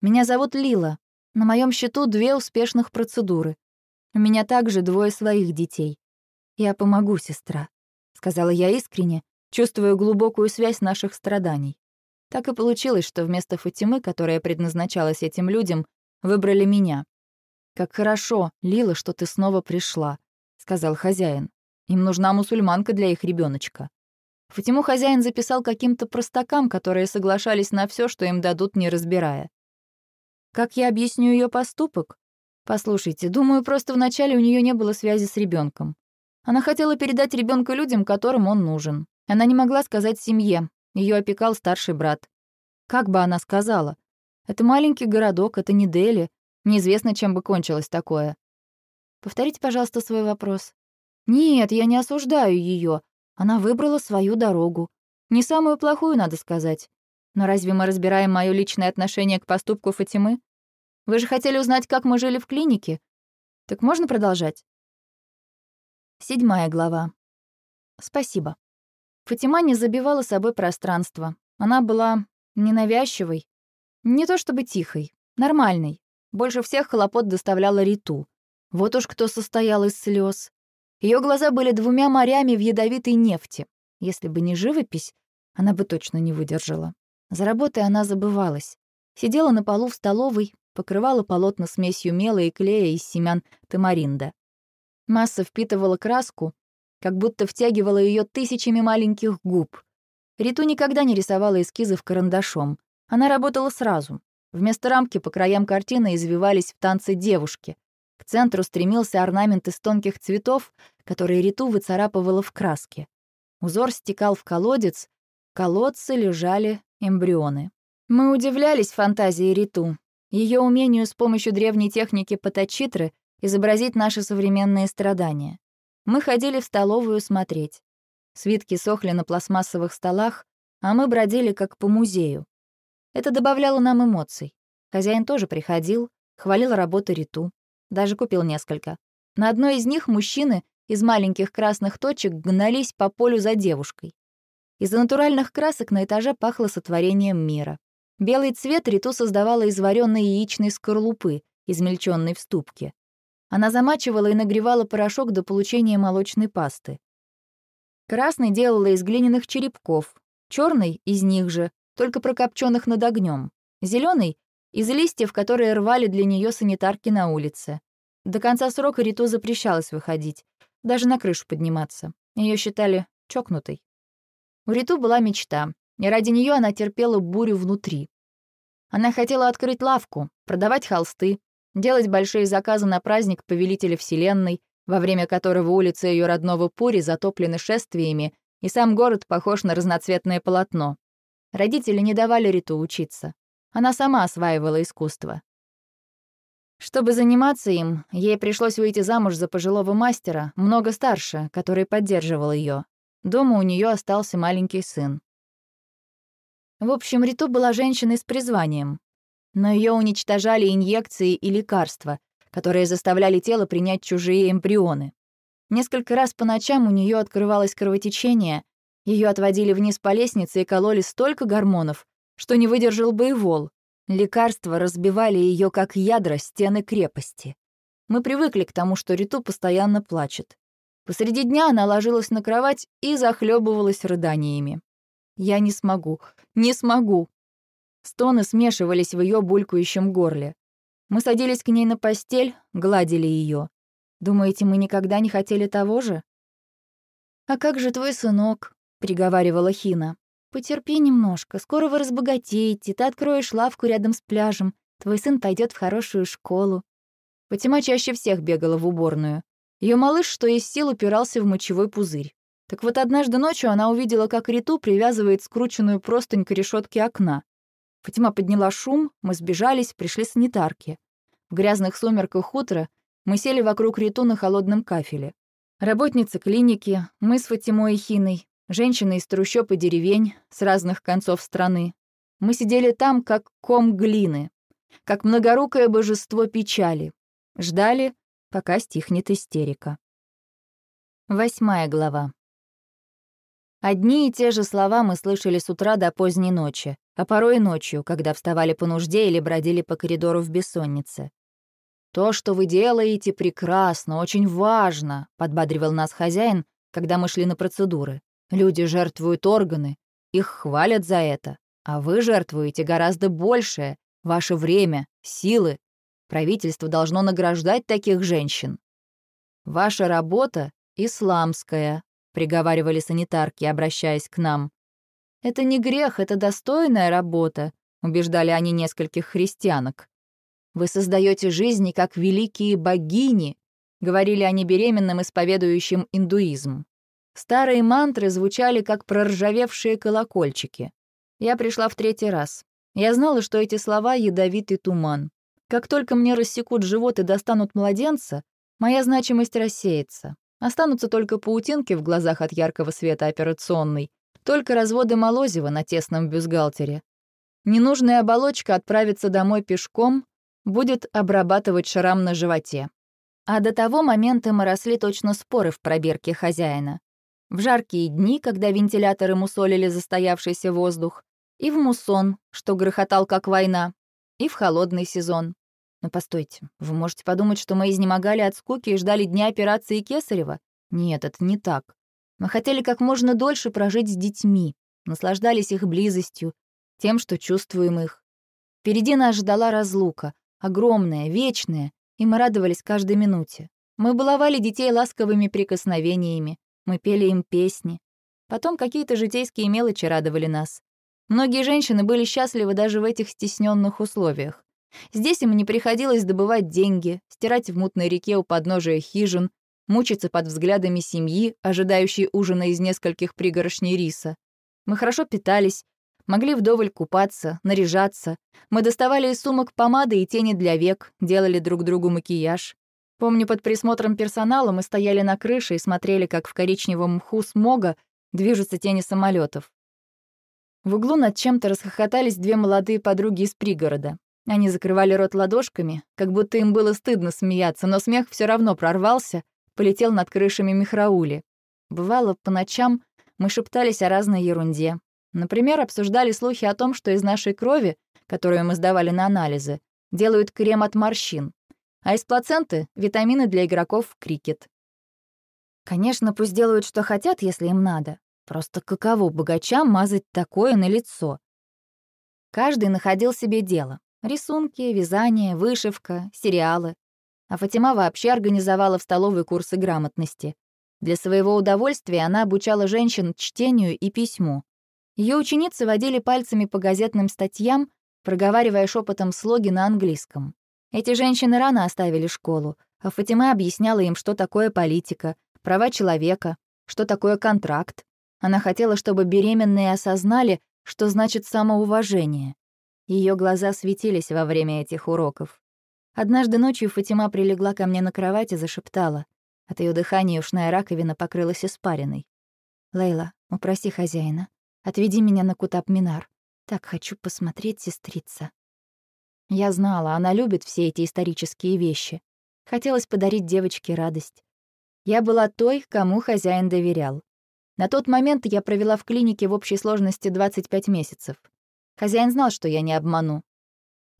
«Меня зовут Лила. На моем счету две успешных процедуры. У меня также двое своих детей. Я помогу, сестра», — сказала я искренне, чувствуя глубокую связь наших страданий. Так и получилось, что вместо Фатимы, которая предназначалась этим людям, выбрали меня. «Как хорошо, Лила, что ты снова пришла», — сказал хозяин. Им нужна мусульманка для их ребеночка. Фатиму хозяин записал каким-то простакам, которые соглашались на все, что им дадут, не разбирая. Как я объясню ее поступок? Послушайте, думаю, просто вначале у нее не было связи с ребенком. Она хотела передать ребенка людям, которым он нужен. Она не могла сказать семье. Ее опекал старший брат. Как бы она сказала? Это маленький городок, это не Дели. Неизвестно, чем бы кончилось такое. Повторите, пожалуйста, свой вопрос. Нет, я не осуждаю ее. Она выбрала свою дорогу. Не самую плохую, надо сказать. Но разве мы разбираем мое личное отношение к поступку Фатимы? Вы же хотели узнать, как мы жили в клинике. Так можно продолжать? Седьмая глава. Спасибо. Фатима не забивала собой пространство. Она была ненавязчивой. Не то чтобы тихой, нормальной. Больше всех хлопот доставляла Риту. Вот уж кто состоял из слез. Ее глаза были двумя морями в ядовитой нефти. Если бы не живопись, она бы точно не выдержала. За работой она забывалась. Сидела на полу в столовой, покрывала полотна смесью мела и клея из семян тамаринда. Масса впитывала краску, как будто втягивала ее тысячами маленьких губ. Риту никогда не рисовала эскизов карандашом. Она работала сразу. Вместо рамки по краям картины извивались в танце девушки. К центру стремился орнамент из тонких цветов, которые Риту выцарапывала в краске. Узор стекал в колодец, в колодце лежали эмбрионы. Мы удивлялись фантазии Риту, ее умению с помощью древней техники патачитры изобразить наши современные страдания. Мы ходили в столовую смотреть. Свитки сохли на пластмассовых столах, а мы бродили как по музею. Это добавляло нам эмоций. Хозяин тоже приходил, хвалил работы Риту, даже купил несколько. На одной из них мужчины из маленьких красных точек гнались по полю за девушкой. Из-за натуральных красок на этаже пахло сотворением мира. Белый цвет Риту создавала из вареной яичной скорлупы, измельченной в ступке. Она замачивала и нагревала порошок до получения молочной пасты. Красный делала из глиняных черепков, черный из них же, только прокопченных над огнем, зеленый из листьев, которые рвали для нее санитарки на улице. До конца срока Риту запрещалось выходить, даже на крышу подниматься. Ее считали чокнутой. У Риту была мечта, и ради нее она терпела бурю внутри. Она хотела открыть лавку, продавать холсты, делать большие заказы на праздник Повелителя Вселенной, во время которого улицы ее родного Пури затоплены шествиями, и сам город похож на разноцветное полотно. Родители не давали Риту учиться. Она сама осваивала искусство. Чтобы заниматься им, ей пришлось выйти замуж за пожилого мастера, много старше, который поддерживал ее. Дома у нее остался маленький сын. В общем, Риту была женщиной с призванием. Но ее уничтожали инъекции и лекарства, которые заставляли тело принять чужие эмбрионы. Несколько раз по ночам у нее открывалось кровотечение, ее отводили вниз по лестнице и кололи столько гормонов, что не выдержал бы и вол. Лекарства разбивали ее как ядра стены крепости. Мы привыкли к тому, что Риту постоянно плачет. Посреди дня она ложилась на кровать и захлебывалась рыданиями. «Я не смогу, не смогу!» Стоны смешивались в ее булькающем горле. Мы садились к ней на постель, гладили ее. Думаете, мы никогда не хотели того же? «А как же твой сынок?» — приговаривала Хина. «Потерпи немножко, скоро вы разбогатеете, ты откроешь лавку рядом с пляжем, твой сын пойдет в хорошую школу». Фатима чаще всех бегала в уборную. Ее малыш, что из сил, упирался в мочевой пузырь. Так вот однажды ночью она увидела, как Риту привязывает скрученную простынь к решетке окна. Фатима подняла шум, мы сбежались, пришли санитарки. В грязных сумерках утра мы сели вокруг Риту на холодном кафеле. Работницы клиники, мы с Фатимой и Хиной, женщины из трущоб и деревень с разных концов страны. Мы сидели там, как ком глины, как многорукое божество печали. Ждали, пока стихнет истерика. Восьмая глава. Одни и те же слова мы слышали с утра до поздней ночи а порой ночью, когда вставали по нужде или бродили по коридору в бессоннице. «То, что вы делаете, прекрасно, очень важно», — подбадривал нас хозяин, когда мы шли на процедуры. «Люди жертвуют органы, их хвалят за это, а вы жертвуете гораздо большее, ваше время, силы. Правительство должно награждать таких женщин. Ваша работа — исламская», — приговаривали санитарки, обращаясь к нам. «Это не грех, это достойная работа», — убеждали они нескольких христианок. «Вы создаете жизни как великие богини», — говорили они беременным, исповедующим индуизм. Старые мантры звучали, как проржавевшие колокольчики. Я пришла в третий раз. Я знала, что эти слова — ядовитый туман. Как только мне рассекут живот и достанут младенца, моя значимость рассеется. Останутся только паутинки в глазах от яркого света операционной, только разводы Молозева на тесном бюстгальтере. Ненужная оболочка отправится домой пешком, будет обрабатывать шрам на животе. А до того момента мы росли точно споры в пробирке хозяина. В жаркие дни, когда вентиляторы мусолили застоявшийся воздух, и в муссон, что грохотал как война, и в холодный сезон. Но постойте, вы можете подумать, что мы изнемогали от скуки и ждали дня операции Кесарева? Нет, это не так. Мы хотели как можно дольше прожить с детьми, наслаждались их близостью, тем, что чувствуем их. Впереди нас ждала разлука, огромная, вечная, и мы радовались каждой минуте. Мы баловали детей ласковыми прикосновениями, Мы пели им песни. Потом какие-то житейские мелочи радовали нас. Многие женщины были счастливы даже в этих стесненных условиях. Здесь им не приходилось добывать деньги, стирать в мутной реке у подножия хижин, мучиться под взглядами семьи, ожидающей ужина из нескольких пригоршней риса. Мы хорошо питались, могли вдоволь купаться, наряжаться. Мы доставали из сумок помады и тени для век, делали друг другу макияж. Помню, под присмотром персонала мы стояли на крыше и смотрели, как в коричневом мху смога движутся тени самолетов. В углу над чем-то расхохотались две молодые подруги из пригорода. Они закрывали рот ладошками, как будто им было стыдно смеяться, но смех все равно прорвался, полетел над крышами Михраули. Бывало, по ночам мы шептались о разной ерунде. Например, обсуждали слухи о том, что из нашей крови, которую мы сдавали на анализы, делают крем от морщин, а из плаценты — витамины для игроков в крикет. Конечно, пусть делают, что хотят, если им надо. Просто каково богачам мазать такое на лицо? Каждый находил себе дело. Рисунки, вязание, вышивка, сериалы. А Фатима вообще организовала в столовой курсы грамотности. Для своего удовольствия она обучала женщин чтению и письму. Ее ученицы водили пальцами по газетным статьям, проговаривая шепотом слоги на английском. Эти женщины рано оставили школу, а Фатима объясняла им, что такое политика, права человека, что такое контракт. Она хотела, чтобы беременные осознали, что значит самоуважение. Ее глаза светились во время этих уроков. Однажды ночью Фатима прилегла ко мне на кровать и зашептала. От ее дыхания ушная раковина покрылась испариной. «Лейла, упроси хозяина. Отведи меня на Кутап-Минар. Так хочу посмотреть, сестрица». Я знала, она любит все эти исторические вещи. Хотелось подарить девочке радость. Я была той, кому хозяин доверял. На тот момент я провела в клинике в общей сложности 25 месяцев. Хозяин знал, что я не обману.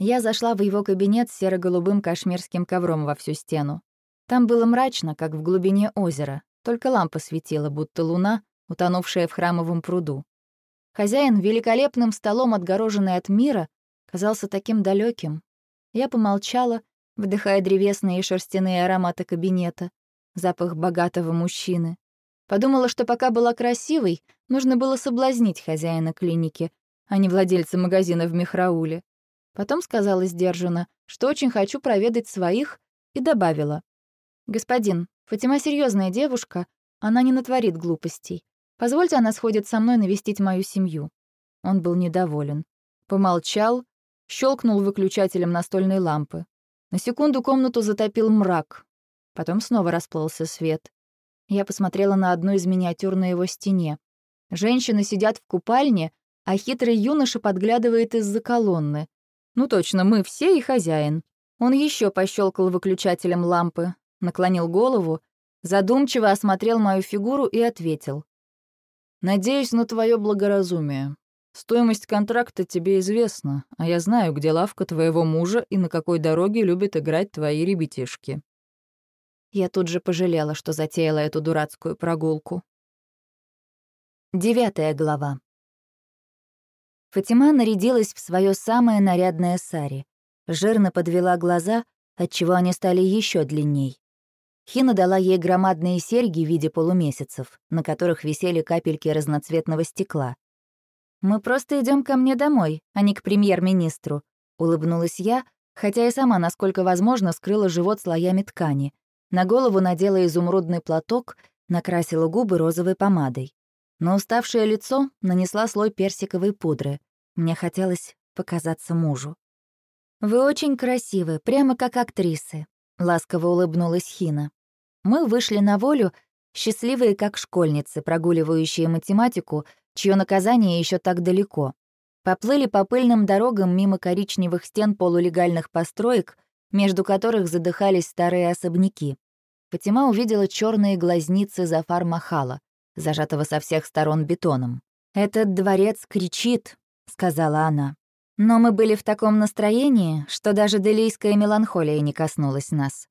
Я зашла в его кабинет с серо-голубым кашмирским ковром во всю стену. Там было мрачно, как в глубине озера, только лампа светила, будто луна, утонувшая в храмовом пруду. Хозяин, великолепным столом отгороженный от мира, казался таким далеким. Я помолчала, вдыхая древесные и шерстяные ароматы кабинета, запах богатого мужчины. Подумала, что пока была красивой, нужно было соблазнить хозяина клиники, а не владельца магазина в Михрауле. Потом сказала сдержанно, что очень хочу проведать своих, и добавила. «Господин, Фатима серьезная девушка, она не натворит глупостей. Позвольте, она сходит со мной навестить мою семью». Он был недоволен. Помолчал, щелкнул выключателем настольной лампы. На секунду комнату затопил мрак. Потом снова расплылся свет. Я посмотрела на одну из миниатюр на его стене. Женщины сидят в купальне, а хитрый юноша подглядывает из-за колонны. Ну точно, мы все и хозяин. Он еще пощелкал выключателем лампы, наклонил голову, задумчиво осмотрел мою фигуру и ответил. «Надеюсь на твое благоразумие. Стоимость контракта тебе известна, а я знаю, где лавка твоего мужа и на какой дороге любят играть твои ребятишки». Я тут же пожалела, что затеяла эту дурацкую прогулку. Девятая глава. Фатима нарядилась в свое самое нарядное сари. Жирно подвела глаза, отчего они стали еще длинней. Хина дала ей громадные серьги в виде полумесяцев, на которых висели капельки разноцветного стекла. «Мы просто идем ко мне домой, а не к премьер-министру», — улыбнулась я, хотя и сама, насколько возможно, скрыла живот слоями ткани. На голову надела изумрудный платок, накрасила губы розовой помадой. На уставшее лицо нанесла слой персиковой пудры. Мне хотелось показаться мужу. «Вы очень красивы, прямо как актрисы», — ласково улыбнулась Хина. Мы вышли на волю, счастливые как школьницы, прогуливающие математику, чье наказание еще так далеко. Поплыли по пыльным дорогам мимо коричневых стен полулегальных построек, между которых задыхались старые особняки. Фатима увидела черные глазницы Зафар Махала — зажатого со всех сторон бетоном. «Этот дворец кричит», — сказала она. Но мы были в таком настроении, что даже делийская меланхолия не коснулась нас.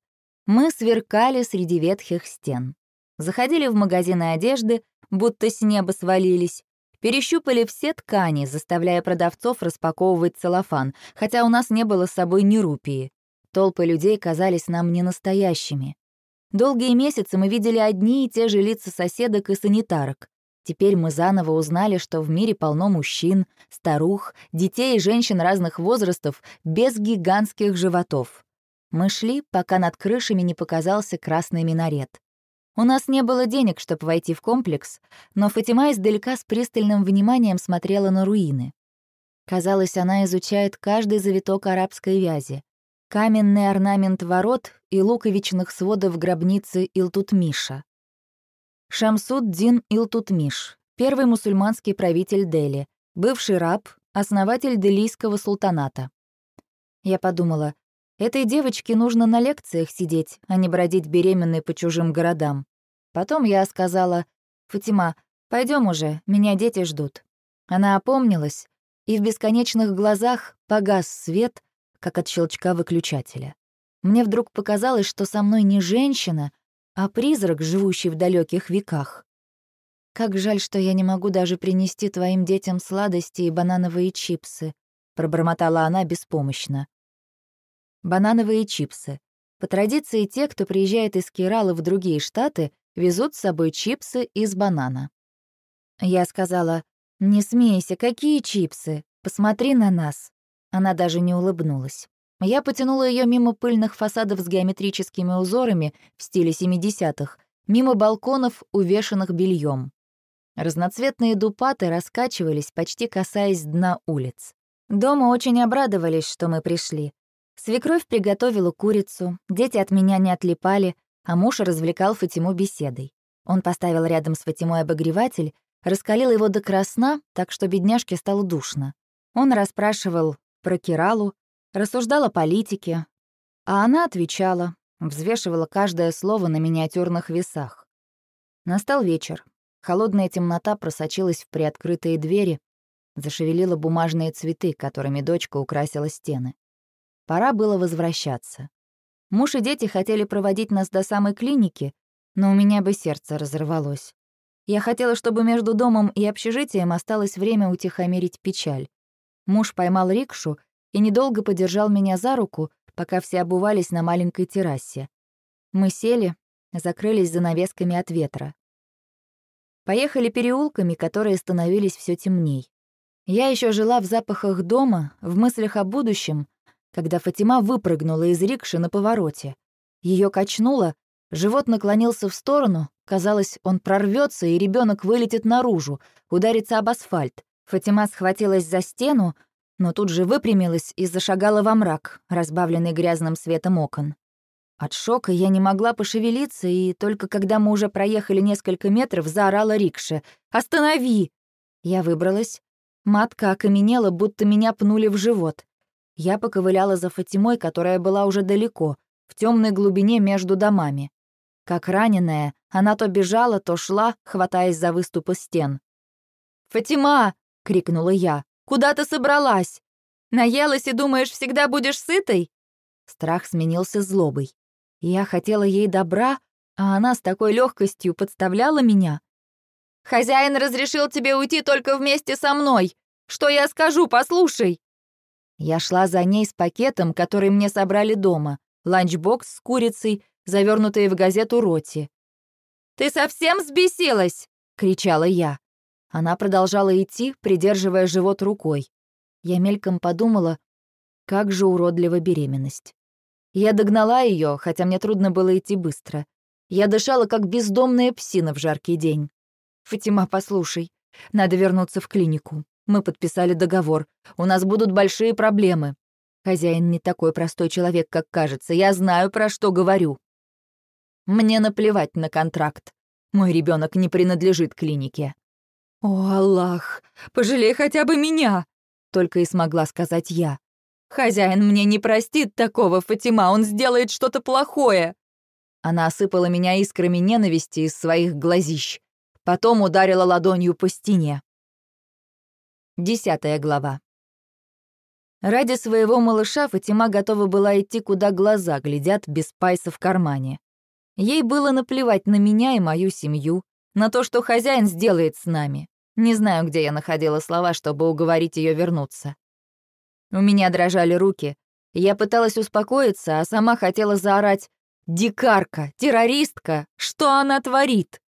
Мы сверкали среди ветхих стен. Заходили в магазины одежды, будто с неба свалились, перещупали все ткани, заставляя продавцов распаковывать целлофан, хотя у нас не было с собой ни рупии. Толпы людей казались нам ненастоящими. Долгие месяцы мы видели одни и те же лица соседок и санитарок. Теперь мы заново узнали, что в мире полно мужчин, старух, детей и женщин разных возрастов без гигантских животов. Мы шли, пока над крышами не показался красный минарет. У нас не было денег, чтобы войти в комплекс, но Фатима издалека с пристальным вниманием смотрела на руины. Казалось, она изучает каждый завиток арабской вязи. Каменный орнамент ворот и луковичных сводов гробницы Илтутмиша. Шамсуд-Дин Илтутмиш, первый мусульманский правитель Дели, бывший раб, основатель Делийского султаната. Я подумала, этой девочке нужно на лекциях сидеть, а не бродить беременной по чужим городам. Потом я сказала, «Фатима, пойдем уже, меня дети ждут». Она опомнилась, и в бесконечных глазах погас свет, как от щелчка выключателя. Мне вдруг показалось, что со мной не женщина, а призрак, живущий в далеких веках. «Как жаль, что я не могу даже принести твоим детям сладости и банановые чипсы», — пробормотала она беспомощно. Банановые чипсы. По традиции, те, кто приезжает из Кералы в другие штаты, везут с собой чипсы из банана. Я сказала, «Не смейся, какие чипсы? Посмотри на нас». Она даже не улыбнулась. Я потянула ее мимо пыльных фасадов с геометрическими узорами в стиле 70-х, мимо балконов, увешанных бельем. Разноцветные дупаты раскачивались, почти касаясь дна улиц. Дома очень обрадовались, что мы пришли. Свекровь приготовила курицу, дети от меня не отлипали, а муж развлекал Фатиму беседой. Он поставил рядом с Фатимой обогреватель, раскалил его до красна, так что бедняжке стало душно. Он расспрашивал про Киралу, Рассуждала о политике, а она отвечала, взвешивала каждое слово на миниатюрных весах. Настал вечер. Холодная темнота просочилась в приоткрытые двери, зашевелила бумажные цветы, которыми дочка украсила стены. Пора было возвращаться. Муж и дети хотели проводить нас до самой клиники, но у меня бы сердце разорвалось. Я хотела, чтобы между домом и общежитием осталось время утихомирить печаль. Муж поймал рикшу и недолго подержал меня за руку, пока все обувались на маленькой террасе. Мы сели, закрылись занавесками от ветра. Поехали переулками, которые становились все темней. Я еще жила в запахах дома, в мыслях о будущем, когда Фатима выпрыгнула из рикши на повороте. Ее качнуло, живот наклонился в сторону, казалось, он прорвется и ребенок вылетит наружу, ударится об асфальт. Фатима схватилась за стену, но тут же выпрямилась и зашагала во мрак, разбавленный грязным светом окон. От шока я не могла пошевелиться, и только когда мы уже проехали несколько метров, заорала рикша. «Останови!» Я выбралась. Матка окаменела, будто меня пнули в живот. Я поковыляла за Фатимой, которая была уже далеко, в темной глубине между домами. Как раненая, она то бежала, то шла, хватаясь за выступы стен. «Фатима!» — крикнула я. Куда ты собралась? Наелась и думаешь, всегда будешь сытой?» Страх сменился злобой. Я хотела ей добра, а она с такой легкостью подставляла меня. «Хозяин разрешил тебе уйти только вместе со мной. Что я скажу, послушай!» Я шла за ней с пакетом, который мне собрали дома, ланчбокс с курицей, завернутые в газету роти. «Ты совсем взбесилась?» — кричала я. Она продолжала идти, придерживая живот рукой. Я мельком подумала, как же уродлива беременность. Я догнала ее, хотя мне трудно было идти быстро. Я дышала, как бездомная псина в жаркий день. «Фатима, послушай, надо вернуться в клинику. Мы подписали договор. У нас будут большие проблемы. Хозяин не такой простой человек, как кажется. Я знаю, про что говорю. Мне наплевать на контракт. Мой ребенок не принадлежит клинике. «О, Аллах, пожалей хотя бы меня!» — только и смогла сказать я. «Хозяин мне не простит такого, Фатима, он сделает что-то плохое!» Она осыпала меня искрами ненависти из своих глазищ. Потом ударила ладонью по стене. Десятая глава. Ради своего малыша Фатима готова была идти, куда глаза глядят, без пайса в кармане. Ей было наплевать на меня и мою семью, на то, что хозяин сделает с нами. Не знаю, где я находила слова, чтобы уговорить ее вернуться. У меня дрожали руки. Я пыталась успокоиться, а сама хотела заорать Дикарка, террористка, что она творит?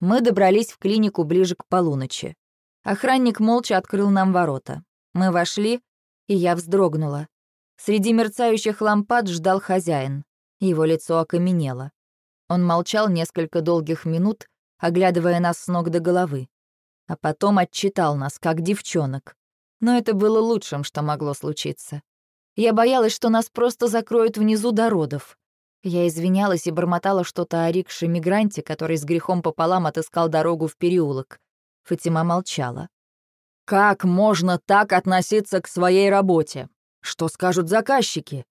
Мы добрались в клинику ближе к полуночи. Охранник молча открыл нам ворота. Мы вошли, и я вздрогнула. Среди мерцающих лампад ждал хозяин. Его лицо окаменело. Он молчал несколько долгих минут, оглядывая нас с ног до головы. А потом отчитал нас, как девчонок. Но это было лучшим, что могло случиться. Я боялась, что нас просто закроют внизу до родов. Я извинялась и бормотала что-то о рикше-мигранте, который с грехом пополам отыскал дорогу в переулок. Фатима молчала. «Как можно так относиться к своей работе? Что скажут заказчики?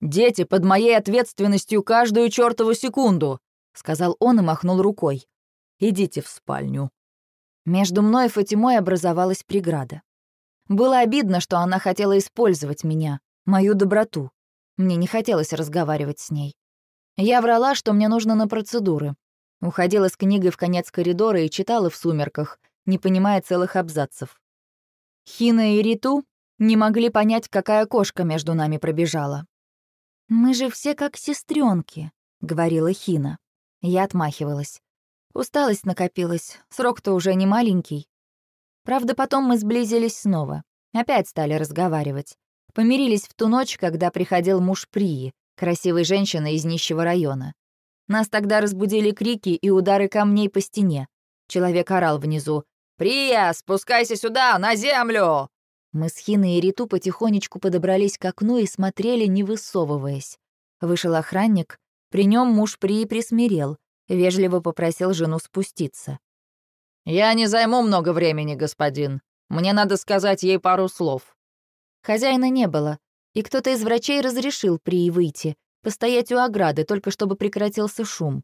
Дети под моей ответственностью каждую чертову секунду», — сказал он и махнул рукой. «Идите в спальню». Между мной и Фатимой образовалась преграда. Было обидно, что она хотела использовать меня, мою доброту. Мне не хотелось разговаривать с ней. Я врала, что мне нужно на процедуры. Уходила с книгой в конец коридора и читала в сумерках, не понимая целых абзацев. Хина и Риту не могли понять, какая кошка между нами пробежала. «Мы же все как сестренки, говорила Хина. Я отмахивалась. Усталость накопилась, срок-то уже не маленький. Правда, потом мы сблизились снова. Опять стали разговаривать. Помирились в ту ночь, когда приходил муж Прии, красивой женщины из нищего района. Нас тогда разбудили крики и удары камней по стене. Человек орал внизу. «Прия, спускайся сюда, на землю!» Мы с Хиной и Риту потихонечку подобрались к окну и смотрели, не высовываясь. Вышел охранник. При нем муж Прии присмирел. Вежливо попросил жену спуститься. «Я не займу много времени, господин. Мне надо сказать ей пару слов». Хозяина не было, и кто-то из врачей разрешил Прии выйти, постоять у ограды, только чтобы прекратился шум.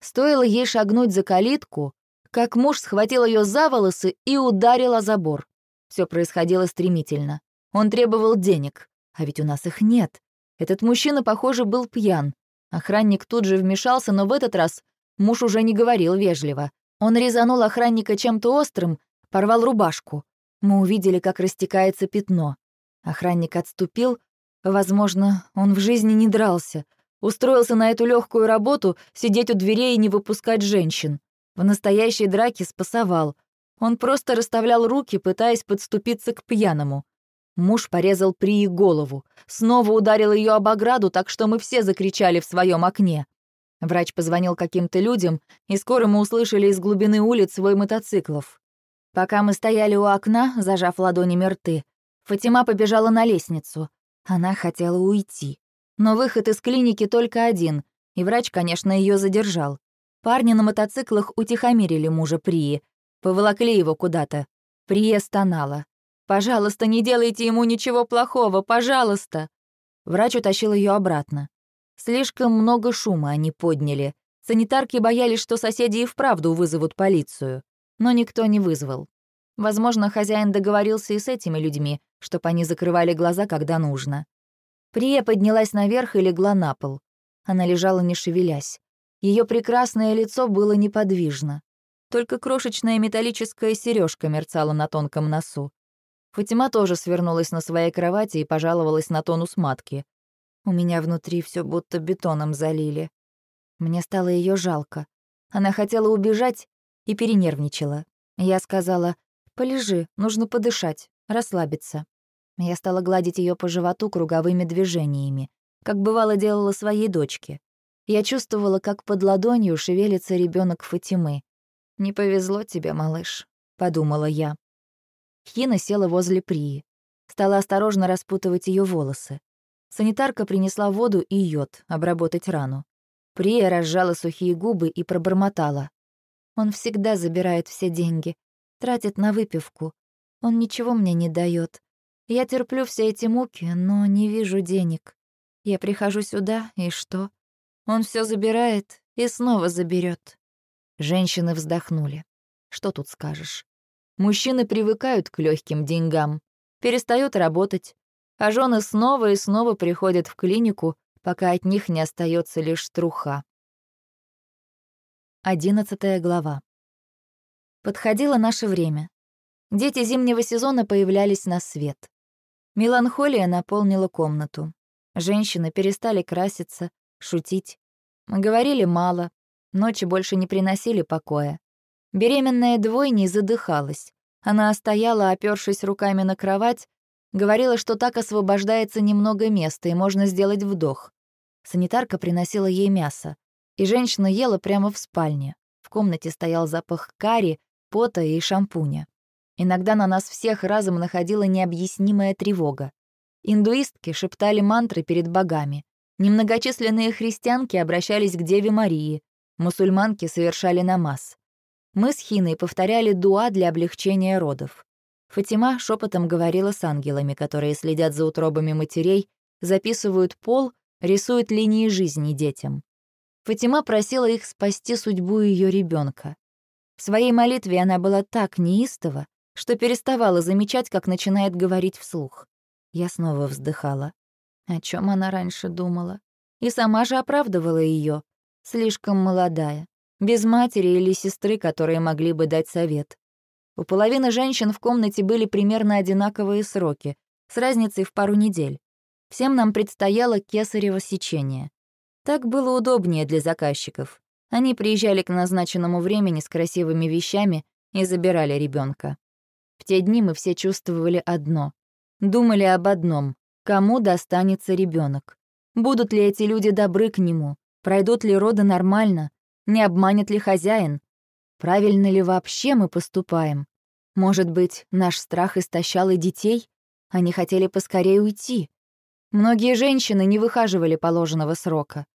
Стоило ей шагнуть за калитку, как муж схватил ее за волосы и ударил о забор. Все происходило стремительно. Он требовал денег, а ведь у нас их нет. Этот мужчина, похоже, был пьян. Охранник тут же вмешался, но в этот раз муж уже не говорил вежливо. Он резанул охранника чем-то острым, порвал рубашку. Мы увидели, как растекается пятно. Охранник отступил. Возможно, он в жизни не дрался. Устроился на эту легкую работу, сидеть у дверей и не выпускать женщин. В настоящей драке спасовал. Он просто расставлял руки, пытаясь подступиться к пьяному. Муж порезал Прии голову, снова ударил ее об ограду, так что мы все закричали в своем окне. Врач позвонил каким-то людям, и скоро мы услышали из глубины улиц свой мотоциклов. Пока мы стояли у окна, зажав ладонями рты, Фатима побежала на лестницу. Она хотела уйти. Но выход из клиники только один, и врач, конечно, ее задержал. Парни на мотоциклах утихомирили мужа Прии, поволокли его куда-то. Прия стонала. «Пожалуйста, не делайте ему ничего плохого, пожалуйста!» Врач утащил ее обратно. Слишком много шума они подняли. Санитарки боялись, что соседи и вправду вызовут полицию. Но никто не вызвал. Возможно, хозяин договорился и с этими людьми, чтобы они закрывали глаза, когда нужно. Прия поднялась наверх и легла на пол. Она лежала, не шевелясь. Ее прекрасное лицо было неподвижно. Только крошечная металлическая сережка мерцала на тонком носу. Фатима тоже свернулась на своей кровати и пожаловалась на тонус матки. У меня внутри все будто бетоном залили. Мне стало ее жалко. Она хотела убежать и перенервничала. Я сказала, «Полежи, нужно подышать, расслабиться». Я стала гладить ее по животу круговыми движениями, как бывало делала своей дочке. Я чувствовала, как под ладонью шевелится ребенок Фатимы. «Не повезло тебе, малыш», — подумала я. Хина села возле Прии. Стала осторожно распутывать ее волосы. Санитарка принесла воду и йод, обработать рану. Прия разжала сухие губы и пробормотала. «Он всегда забирает все деньги. Тратит на выпивку. Он ничего мне не дает. Я терплю все эти муки, но не вижу денег. Я прихожу сюда, и что? Он все забирает и снова заберет. Женщины вздохнули. Что тут скажешь? Мужчины привыкают к легким деньгам, перестают работать, а жены снова и снова приходят в клинику, пока от них не остается лишь труха. Одиннадцатая глава. Подходило наше время. Дети зимнего сезона появлялись на свет. Меланхолия наполнила комнату. Женщины перестали краситься, шутить. Говорили мало, ночи больше не приносили покоя. Беременная двойней задыхалась. Она стояла, опёршись руками на кровать, говорила, что так освобождается немного места и можно сделать вдох. Санитарка приносила ей мясо, и женщина ела прямо в спальне. В комнате стоял запах карри, пота и шампуня. Иногда на нас всех разом находила необъяснимая тревога. Индуистки шептали мантры перед богами. Немногочисленные христианки обращались к Деве Марии. Мусульманки совершали намаз. Мы с Хиной повторяли дуа для облегчения родов. Фатима шепотом говорила с ангелами, которые следят за утробами матерей, записывают пол, рисуют линии жизни детям. Фатима просила их спасти судьбу ее ребенка. В своей молитве она была так неистова, что переставала замечать, как начинает говорить вслух. Я снова вздыхала. О чем она раньше думала? И сама же оправдывала ее. Слишком молодая, без матери или сестры, которые могли бы дать совет. У половины женщин в комнате были примерно одинаковые сроки, с разницей в пару недель. Всем нам предстояло кесарево сечение. Так было удобнее для заказчиков. Они приезжали к назначенному времени с красивыми вещами и забирали ребенка. В те дни мы все чувствовали одно. Думали об одном — кому достанется ребенок. Будут ли эти люди добры к нему? Пройдут ли роды нормально? Не обманет ли хозяин? Правильно ли вообще мы поступаем? Может быть, наш страх истощал и детей? Они хотели поскорее уйти. Многие женщины не выхаживали положенного срока.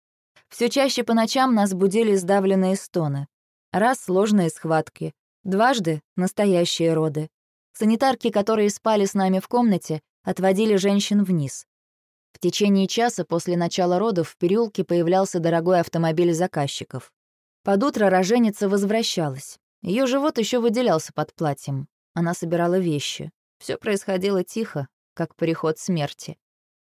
Все чаще по ночам нас будили сдавленные стоны. Раз — сложные схватки, дважды — настоящие роды. Санитарки, которые спали с нами в комнате, отводили женщин вниз. В течение часа после начала родов в переулке появлялся дорогой автомобиль заказчиков. Под утро роженица возвращалась. Ее живот еще выделялся под платьем. Она собирала вещи. Все происходило тихо, как переход смерти.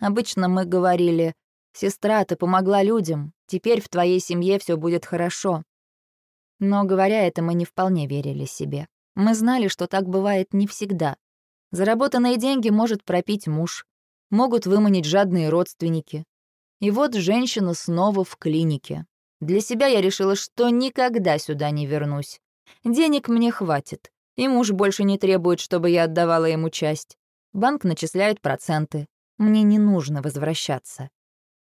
Обычно мы говорили, «Сестра, ты помогла людям, теперь в твоей семье все будет хорошо». Но, говоря это, мы не вполне верили себе. Мы знали, что так бывает не всегда. Заработанные деньги может пропить муж, могут выманить жадные родственники. И вот женщина снова в клинике. Для себя я решила, что никогда сюда не вернусь. Денег мне хватит, и муж больше не требует, чтобы я отдавала ему часть. Банк начисляет проценты. Мне не нужно возвращаться.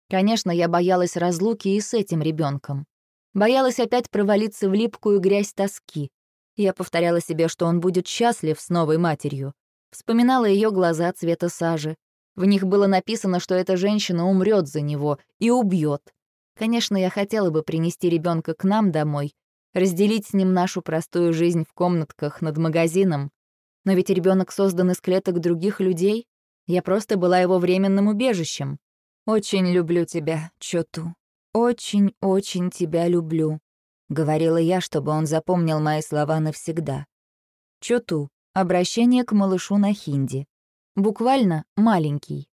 Конечно, я боялась разлуки и с этим ребенком. Боялась опять провалиться в липкую грязь тоски, я повторяла себе, что он будет счастлив с новой матерью. Вспоминала ее глаза цвета сажи. В них было написано, что эта женщина умрет за него и убьет. Конечно, я хотела бы принести ребенка к нам домой, разделить с ним нашу простую жизнь в комнатках над магазином. Но ведь ребенок создан из клеток других людей. Я просто была его временным убежищем. Очень люблю тебя, Чоту. Очень-очень тебя люблю. — говорила я, чтобы он запомнил мои слова навсегда. Чоту — обращение к малышу на хинди. Буквально «маленький».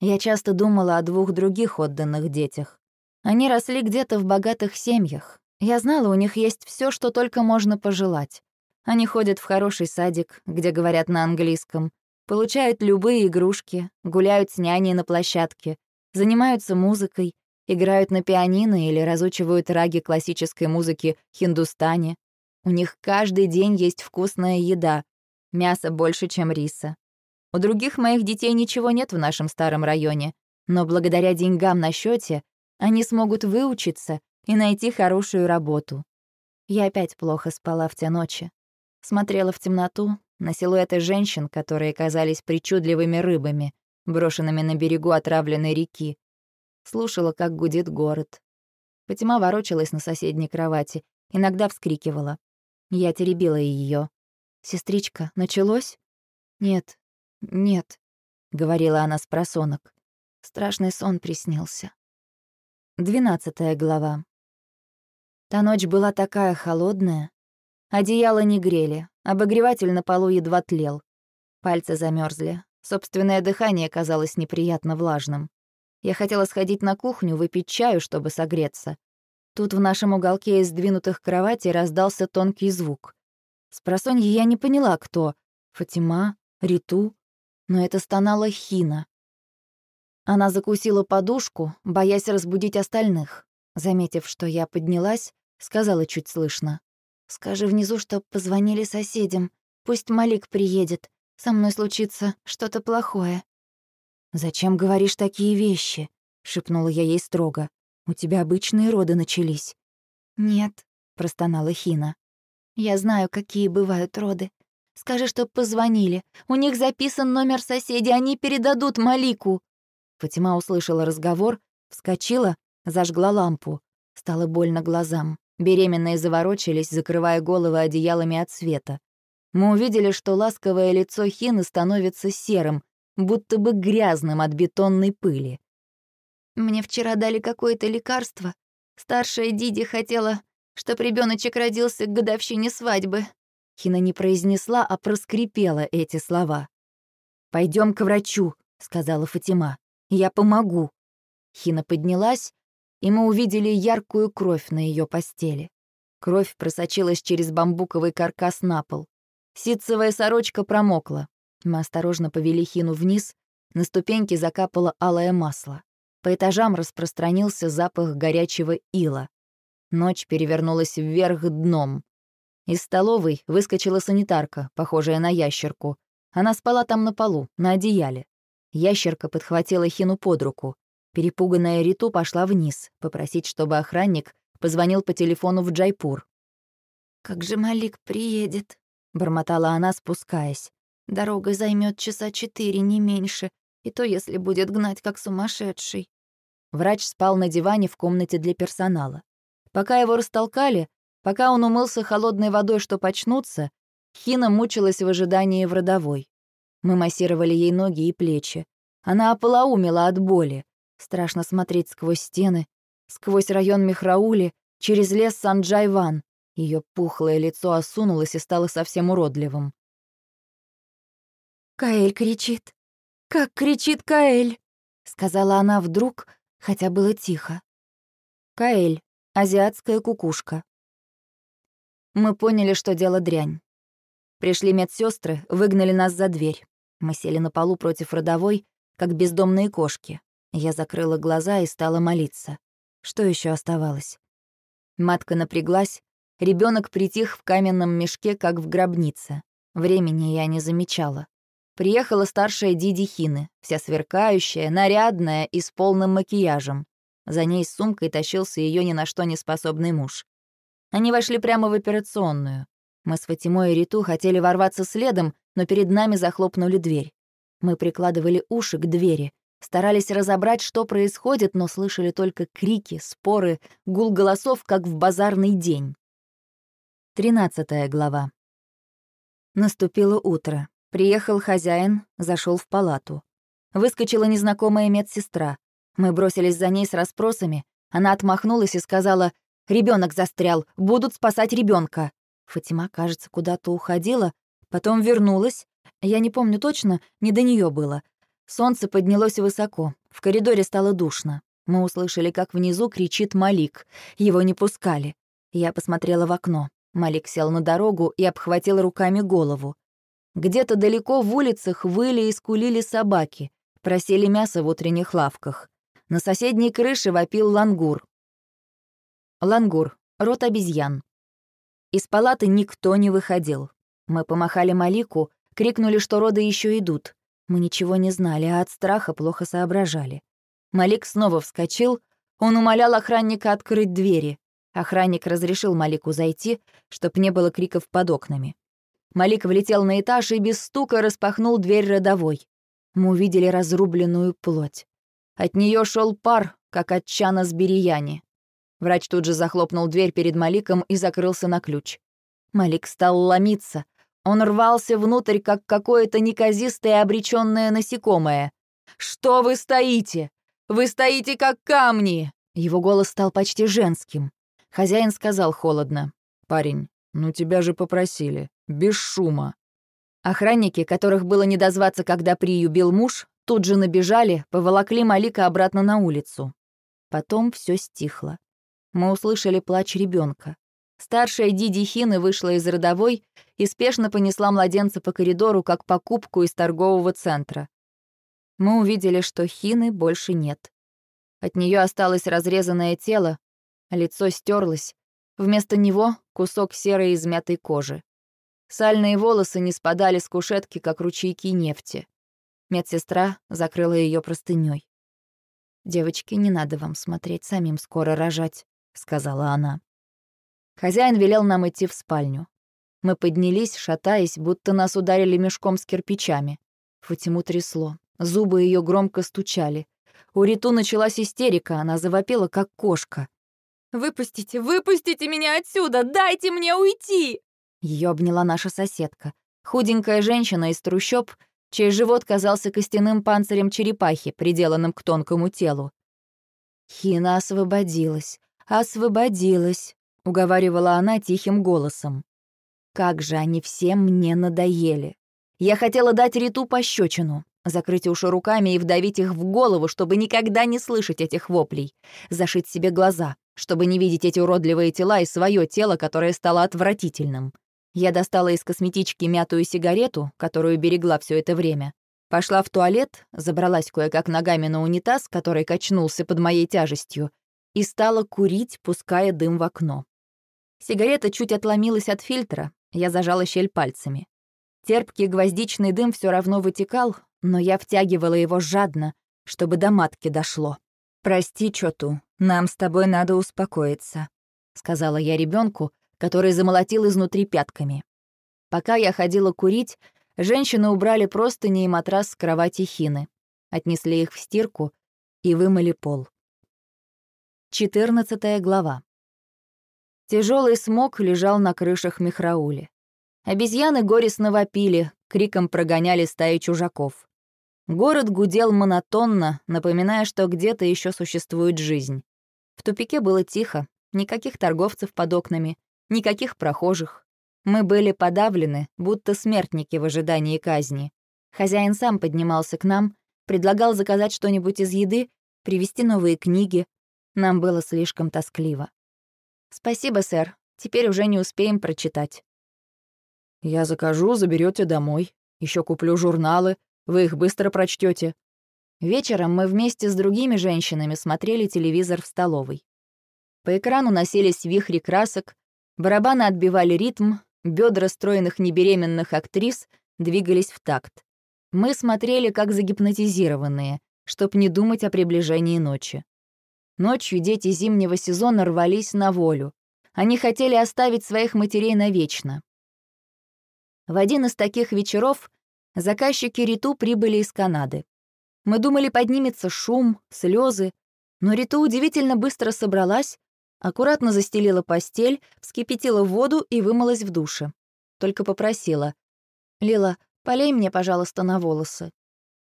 Я часто думала о двух других отданных детях. Они росли где-то в богатых семьях. Я знала, у них есть все, что только можно пожелать. Они ходят в хороший садик, где говорят на английском, получают любые игрушки, гуляют с няней на площадке, занимаются музыкой, играют на пианино или разучивают раги классической музыки хиндустане. У них каждый день есть вкусная еда, мясо больше, чем риса. У других моих детей ничего нет в нашем старом районе, но благодаря деньгам на счете они смогут выучиться и найти хорошую работу. Я опять плохо спала в те ночи. Смотрела в темноту на силуэты женщин, которые казались причудливыми рыбами, брошенными на берегу отравленной реки, слушала, как гудит город. Фатима ворочалась на соседней кровати, иногда вскрикивала. Я теребила ее. «Сестричка, началось?» «Нет, нет», — говорила она с просонок. Страшный сон приснился. Двенадцатая глава. Та ночь была такая холодная. Одеяло не грели, обогреватель на полу едва тлел. Пальцы замерзли. Собственное дыхание казалось неприятно влажным. Я хотела сходить на кухню, выпить чаю, чтобы согреться. Тут в нашем уголке из сдвинутых кроватей раздался тонкий звук. С просонья я не поняла, кто — Фатима, Риту, но это стонала Хина. Она закусила подушку, боясь разбудить остальных. Заметив, что я поднялась, сказала чуть слышно. «Скажи внизу, что позвонили соседям. Пусть Малик приедет. Со мной случится что-то плохое». «Зачем говоришь такие вещи?» — шепнула я ей строго. «У тебя обычные роды начались». «Нет», — простонала Хина. «Я знаю, какие бывают роды. Скажи, что позвонили. У них записан номер соседей, они передадут Малику». Фатима услышала разговор, вскочила, зажгла лампу. Стало больно глазам. Беременные заворочились, закрывая головы одеялами от света. Мы увидели, что ласковое лицо Хины становится серым, будто бы грязным от бетонной пыли. «Мне вчера дали какое-то лекарство. Старшая Диди хотела, чтоб ребеночек родился к годовщине свадьбы». Хина не произнесла, а проскрипела эти слова. Пойдем к врачу», — сказала Фатима. «Я помогу». Хина поднялась, и мы увидели яркую кровь на ее постели. Кровь просочилась через бамбуковый каркас на пол. Ситцевая сорочка промокла. Мы осторожно повели Хину вниз, на ступеньки закапало алое масло. По этажам распространился запах горячего ила. Ночь перевернулась вверх дном. Из столовой выскочила санитарка, похожая на ящерку. Она спала там на полу, на одеяле. Ящерка подхватила Хину под руку. Перепуганная Риту пошла вниз, попросить, чтобы охранник позвонил по телефону в Джайпур. «Как же Малик приедет?» — бормотала она, спускаясь. Дорога займет часа четыре, не меньше, и то, если будет гнать как сумасшедший. Врач спал на диване в комнате для персонала. Пока его растолкали, пока он умылся холодной водой, чтобы очнуться, Хина мучилась в ожидании в родовой. Мы массировали ей ноги и плечи. Она ополоумела от боли. Страшно смотреть сквозь стены, сквозь район Михраули, через лес Санджайван. Ее пухлое лицо осунулось и стало совсем уродливым. «Каэль кричит! Как кричит Каэль!» — сказала она вдруг, хотя было тихо. Каэль, азиатская кукушка. Мы поняли, что дело дрянь. Пришли медсестры, выгнали нас за дверь. Мы сели на полу против родовой, как бездомные кошки. Я закрыла глаза и стала молиться. Что еще оставалось? Матка напряглась, ребенок притих в каменном мешке, как в гробнице. Времени я не замечала. Приехала старшая Диди Хины, вся сверкающая, нарядная и с полным макияжем. За ней с сумкой тащился ее ни на что не способный муж. Они вошли прямо в операционную. Мы с Фатимой и Риту хотели ворваться следом, но перед нами захлопнули дверь. Мы прикладывали уши к двери, старались разобрать, что происходит, но слышали только крики, споры, гул голосов, как в базарный день. Тринадцатая глава. Наступило утро. Приехал хозяин, зашел в палату. Выскочила незнакомая медсестра. Мы бросились за ней с расспросами. Она отмахнулась и сказала, «Ребенок застрял, будут спасать ребенка. Фатима, кажется, куда-то уходила, потом вернулась. Я не помню точно, не до нее было. Солнце поднялось высоко, в коридоре стало душно. Мы услышали, как внизу кричит Малик. Его не пускали. Я посмотрела в окно. Малик сел на дорогу и обхватил руками голову. Где-то далеко в улицах выли и скулили собаки, просили мясо в утренних лавках. На соседней крыше вопил лангур. Лангур — рот обезьян. Из палаты никто не выходил. Мы помахали Малику, крикнули, что роды еще идут. Мы ничего не знали, а от страха плохо соображали. Малик снова вскочил, он умолял охранника открыть двери. Охранник разрешил Малику зайти, чтоб не было криков под окнами. Малик влетел на этаж и без стука распахнул дверь родовой. Мы увидели разрубленную плоть. От нее шел пар, как от чана с берияни. Врач тут же захлопнул дверь перед Маликом и закрылся на ключ. Малик стал ломиться. Он рвался внутрь, как какое-то неказистое обречённое насекомое. «Что вы стоите? Вы стоите, как камни!» Его голос стал почти женским. Хозяин сказал холодно. «Парень, ну тебя же попросили без шума. Охранники, которых было не дозваться, когда приюбил муж, тут же набежали, поволокли Малика обратно на улицу. Потом все стихло. Мы услышали плач ребенка. Старшая Диди Хины вышла из родовой и спешно понесла младенца по коридору, как покупку из торгового центра. Мы увидели, что Хины больше нет. От нее осталось разрезанное тело, Лицо стерлось. Вместо него кусок серой измятой кожи. Сальные волосы не спадали с кушетки, как ручейки нефти. Медсестра закрыла ее простыней. «Девочки, не надо вам смотреть, самим скоро рожать», — сказала она. Хозяин велел нам идти в спальню. Мы поднялись, шатаясь, будто нас ударили мешком с кирпичами. Фатиму трясло. Зубы ее громко стучали. У Риту началась истерика, она завопила, как кошка. «Выпустите, выпустите меня отсюда! Дайте мне уйти!» Ее обняла наша соседка. Худенькая женщина из трущоб, чей живот казался костяным панцирем черепахи, приделанным к тонкому телу. «Хина освободилась, освободилась», — уговаривала она тихим голосом. «Как же они все мне надоели! Я хотела дать Риту пощечину, закрыть уши руками и вдавить их в голову, чтобы никогда не слышать этих воплей, зашить себе глаза, чтобы не видеть эти уродливые тела и свое тело, которое стало отвратительным. Я достала из косметички мятую сигарету, которую берегла все это время. Пошла в туалет, забралась кое-как ногами на унитаз, который качнулся под моей тяжестью, и стала курить, пуская дым в окно. Сигарета чуть отломилась от фильтра, я зажала щель пальцами. Терпкий гвоздичный дым все равно вытекал, но я втягивала его жадно, чтобы до матки дошло. «Прости, Чоту, нам с тобой надо успокоиться», — сказала я ребенку, который замолотил изнутри пятками. Пока я ходила курить, женщины убрали простыни и матрас с кровати Хины, отнесли их в стирку и вымыли пол. 14 глава. Тяжелый смог лежал на крышах Михраули. Обезьяны горестно вопили, криком прогоняли стаи чужаков. Город гудел монотонно, напоминая, что где-то еще существует жизнь. В тупике было тихо, никаких торговцев под окнами, никаких прохожих. Мы были подавлены, будто смертники в ожидании казни. Хозяин сам поднимался к нам, предлагал заказать что-нибудь из еды, привезти новые книги. Нам было слишком тоскливо. «Спасибо, сэр. Теперь уже не успеем прочитать». «Я закажу, заберете домой. Еще куплю журналы, вы их быстро прочтете. Вечером мы вместе с другими женщинами смотрели телевизор в столовой. По экрану носились вихри красок, барабаны отбивали ритм, бедра стройных небеременных актрис двигались в такт. Мы смотрели как загипнотизированные, чтоб не думать о приближении ночи. Ночью дети зимнего сезона рвались на волю. Они хотели оставить своих матерей навечно. В один из таких вечеров Заказчики Риту прибыли из Канады. Мы думали, поднимется шум, слезы, но Риту удивительно быстро собралась, аккуратно застелила постель, вскипятила воду и вымылась в душе. Только попросила. «Лила, полей мне, пожалуйста, на волосы».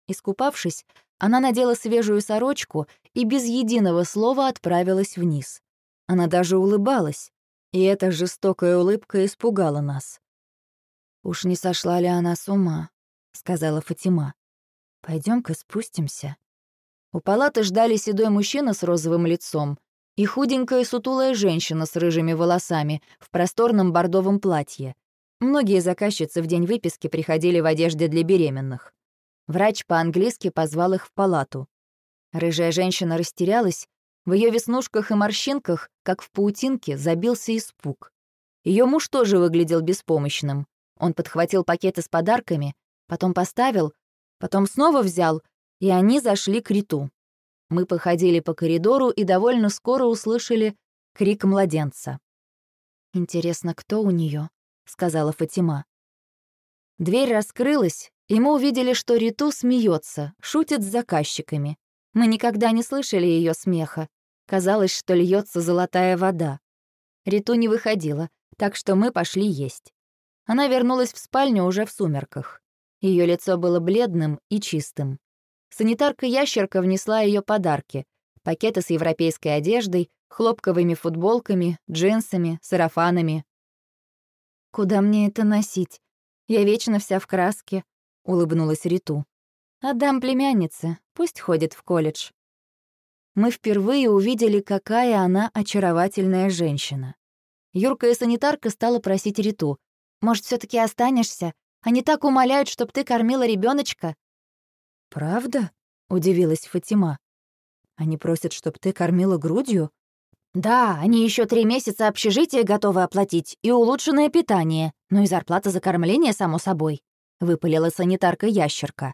Искупавшись, она надела свежую сорочку и без единого слова отправилась вниз. Она даже улыбалась, и эта жестокая улыбка испугала нас. Уж не сошла ли она с ума? — сказала Фатима. пойдем ка спустимся». У палаты ждали седой мужчина с розовым лицом и худенькая сутулая женщина с рыжими волосами в просторном бордовом платье. Многие заказчицы в день выписки приходили в одежде для беременных. Врач по-английски позвал их в палату. Рыжая женщина растерялась, в ее веснушках и морщинках, как в паутинке, забился испуг. Ее муж тоже выглядел беспомощным. Он подхватил пакеты с подарками, потом поставил, потом снова взял, и они зашли к Риту. Мы походили по коридору и довольно скоро услышали крик младенца. «Интересно, кто у нее? сказала Фатима. Дверь раскрылась, и мы увидели, что Риту смеется, шутит с заказчиками. Мы никогда не слышали ее смеха. Казалось, что льется золотая вода. Риту не выходила, так что мы пошли есть. Она вернулась в спальню уже в сумерках. Ее лицо было бледным и чистым. Санитарка-ящерка внесла ее подарки. Пакеты с европейской одеждой, хлопковыми футболками, джинсами, сарафанами. «Куда мне это носить? Я вечно вся в краске», — улыбнулась Риту. «Отдам племяннице, пусть ходит в колледж». Мы впервые увидели, какая она очаровательная женщина. Юрка и санитарка стала просить Риту. «Может, все таки останешься? Они так умоляют, чтоб ты кормила ребеночка. «Правда?» — удивилась Фатима. «Они просят, чтоб ты кормила грудью? Да, они еще три месяца общежития готовы оплатить и улучшенное питание, но и зарплата за кормление, само собой», — выпалила санитарка-ящерка.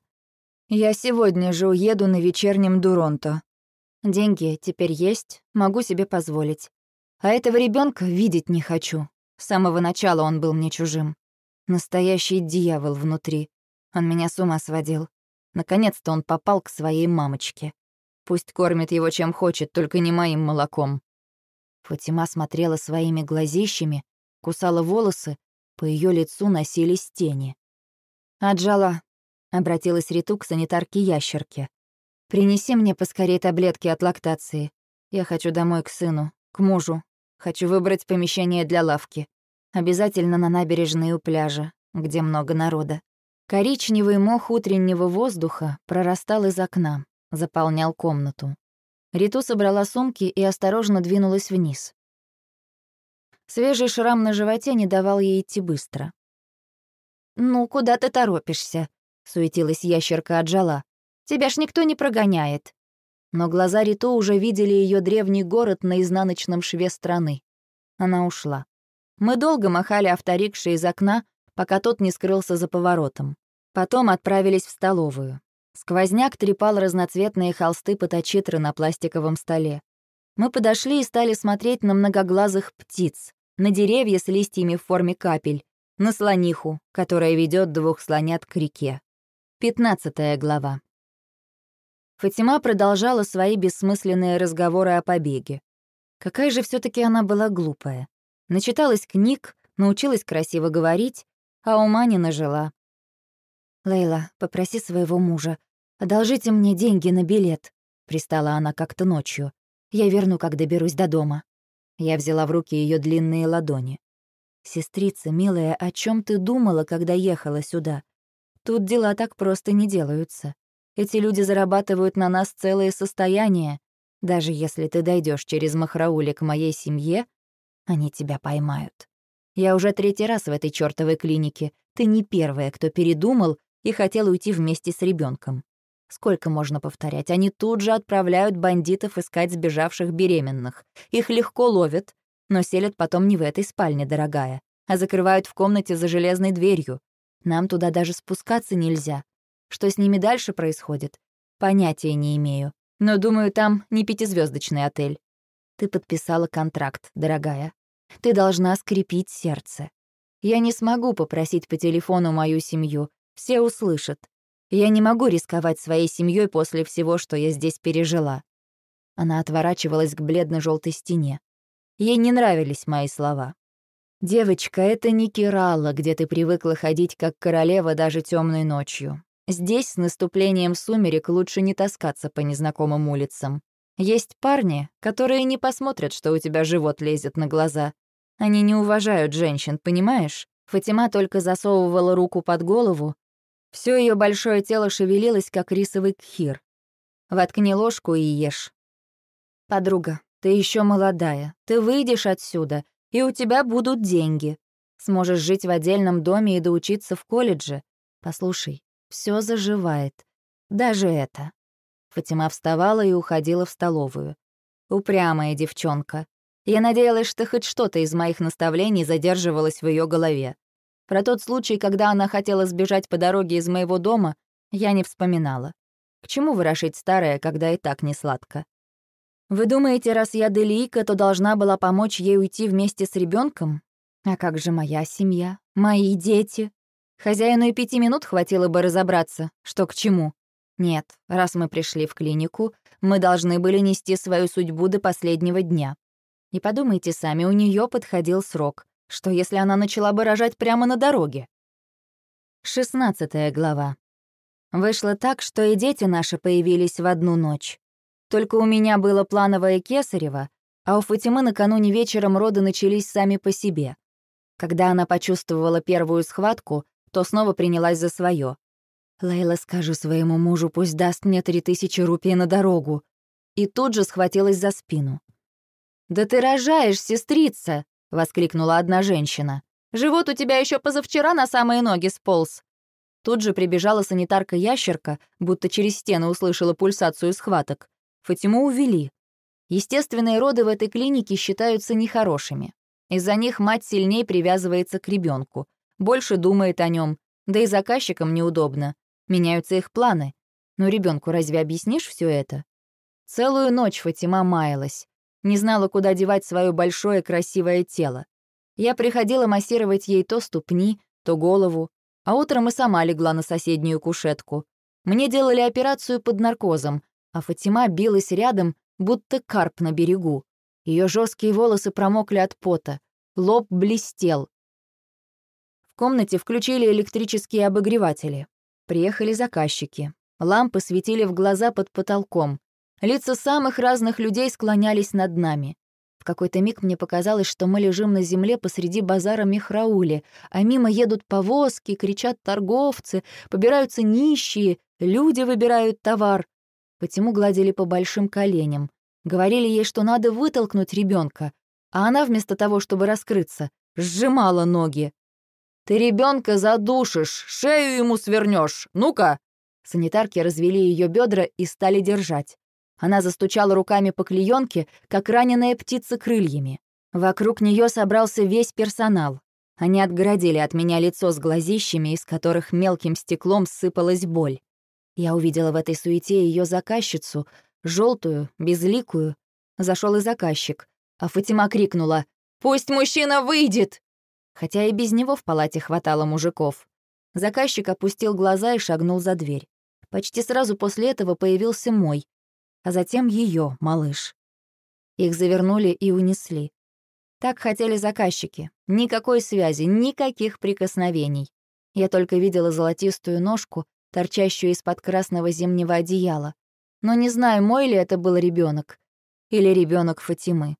«Я сегодня же уеду на вечернем Дуронто. Деньги теперь есть, могу себе позволить. А этого ребенка видеть не хочу. С самого начала он был мне чужим. Настоящий дьявол внутри. Он меня с ума сводил. Наконец-то он попал к своей мамочке. Пусть кормит его чем хочет, только не моим молоком. Фатима смотрела своими глазищами, кусала волосы, по ее лицу носились тени. «Аджала», — обратилась Риту к санитарке-ящерке. «Принеси мне поскорее таблетки от лактации. Я хочу домой к сыну, к мужу. Хочу выбрать помещение для лавки. Обязательно на набережной у пляжа, где много народа». Коричневый мох утреннего воздуха прорастал из окна, заполнял комнату. Риту собрала сумки и осторожно двинулась вниз. Свежий шрам на животе не давал ей идти быстро. «Ну, куда ты торопишься?» — суетилась ящерка отжала. «Тебя ж никто не прогоняет». Но глаза Риту уже видели ее древний город на изнаночном шве страны. Она ушла. Мы долго махали авторикшей из окна, пока тот не скрылся за поворотом. Потом отправились в столовую. Сквозняк трепал разноцветные холсты поточитры на пластиковом столе. Мы подошли и стали смотреть на многоглазых птиц, на деревья с листьями в форме капель, на слониху, которая ведет двух слонят к реке. Пятнадцатая глава. Фатима продолжала свои бессмысленные разговоры о побеге. Какая же все таки она была глупая. Начиталась книг, научилась красиво говорить, а ума не нажила. «Лейла, попроси своего мужа, «Одолжите мне деньги на билет», — пристала она как-то ночью. «Я верну, как доберусь до дома». Я взяла в руки ее длинные ладони. «Сестрица, милая, о чем ты думала, когда ехала сюда? Тут дела так просто не делаются. Эти люди зарабатывают на нас целое состояние. Даже если ты дойдешь через Махраули к моей семье, они тебя поймают. Я уже третий раз в этой чёртовой клинике. Ты не первая, кто передумал и хотел уйти вместе с ребенком. Сколько можно повторять? Они тут же отправляют бандитов искать сбежавших беременных. Их легко ловят, но селят потом не в этой спальне, дорогая, а закрывают в комнате за железной дверью. Нам туда даже спускаться нельзя. Что с ними дальше происходит? Понятия не имею. Но, думаю, там не пятизвездочный отель. Ты подписала контракт, дорогая. Ты должна скрепить сердце. Я не смогу попросить по телефону мою семью. Все услышат. Я не могу рисковать своей семьей после всего, что я здесь пережила. Она отворачивалась к бледно желтой стене. Ей не нравились мои слова. «Девочка, это не Киралла, где ты привыкла ходить как королева даже темной ночью. Здесь с наступлением сумерек лучше не таскаться по незнакомым улицам. Есть парни, которые не посмотрят, что у тебя живот лезет на глаза. Они не уважают женщин, понимаешь? Фатима только засовывала руку под голову, все ее большое тело шевелилось, как рисовый кхир. Воткни ложку и ешь. Подруга, ты еще молодая. Ты выйдешь отсюда, и у тебя будут деньги. Сможешь жить в отдельном доме и доучиться в колледже. Послушай, все заживает. Даже это. Фатима вставала и уходила в столовую. Упрямая девчонка. Я надеялась, что хоть что-то из моих наставлений задерживалось в ее голове. Про тот случай, когда она хотела сбежать по дороге из моего дома, я не вспоминала. К чему ворошить старое, когда и так не сладко? Вы думаете, раз я Делийка, то должна была помочь ей уйти вместе с ребенком? А как же моя семья? Мои дети? Хозяину и пяти минут хватило бы разобраться, что к чему. Нет, раз мы пришли в клинику, мы должны были нести свою судьбу до последнего дня. И подумайте сами, у нее подходил срок. Что, если она начала бы рожать прямо на дороге? Шестнадцатая глава. Вышло так, что и дети наши появились в одну ночь. Только у меня было плановое кесарево, а у Фатимы накануне вечером роды начались сами по себе. Когда она почувствовала первую схватку, то снова принялась за свое. «Лейла, скажу своему мужу, пусть даст мне три тысячи рупий на дорогу». И тут же схватилась за спину. «Да ты рожаешь, сестрица!» — воскликнула одна женщина. «Живот у тебя еще позавчера на самые ноги сполз». Тут же прибежала санитарка-ящерка, будто через стены услышала пульсацию схваток. Фатиму увели. Естественные роды в этой клинике считаются нехорошими. Из-за них мать сильнее привязывается к ребенку, больше думает о нем, да и заказчикам неудобно. Меняются их планы. Но ребенку разве объяснишь все это? Целую ночь Фатима маялась. Не знала, куда девать свое большое красивое тело. Я приходила массировать ей то ступни, то голову, а утром и сама легла на соседнюю кушетку. Мне делали операцию под наркозом, а Фатима билась рядом, будто карп на берегу. Ее жесткие волосы промокли от пота, лоб блестел. В комнате включили электрические обогреватели. Приехали заказчики. Лампы светили в глаза под потолком. Лица самых разных людей склонялись над нами какой-то миг мне показалось, что мы лежим на земле посреди базара Михраули, а мимо едут повозки, кричат торговцы, побираются нищие, люди выбирают товар. Потему гладили по большим коленям. Говорили ей, что надо вытолкнуть ребенка, а она вместо того, чтобы раскрыться, сжимала ноги. «Ты ребенка задушишь, шею ему свернешь. Ну-ка!» Санитарки развели ее бедра и стали держать. Она застучала руками по клеенке, как раненая птица крыльями. Вокруг нее собрался весь персонал. Они отгородили от меня лицо с глазищами, из которых мелким стеклом сыпалась боль. Я увидела в этой суете ее заказчицу, желтую, безликую. Зашел и заказчик, а Фатима крикнула «Пусть мужчина выйдет!» Хотя и без него в палате хватало мужиков. Заказчик опустил глаза и шагнул за дверь. Почти сразу после этого появился мой, а затем ее малыш. Их завернули и унесли. Так хотели заказчики. Никакой связи, никаких прикосновений. Я только видела золотистую ножку, торчащую из-под красного зимнего одеяла. Но не знаю, мой ли это был ребенок или ребенок Фатимы.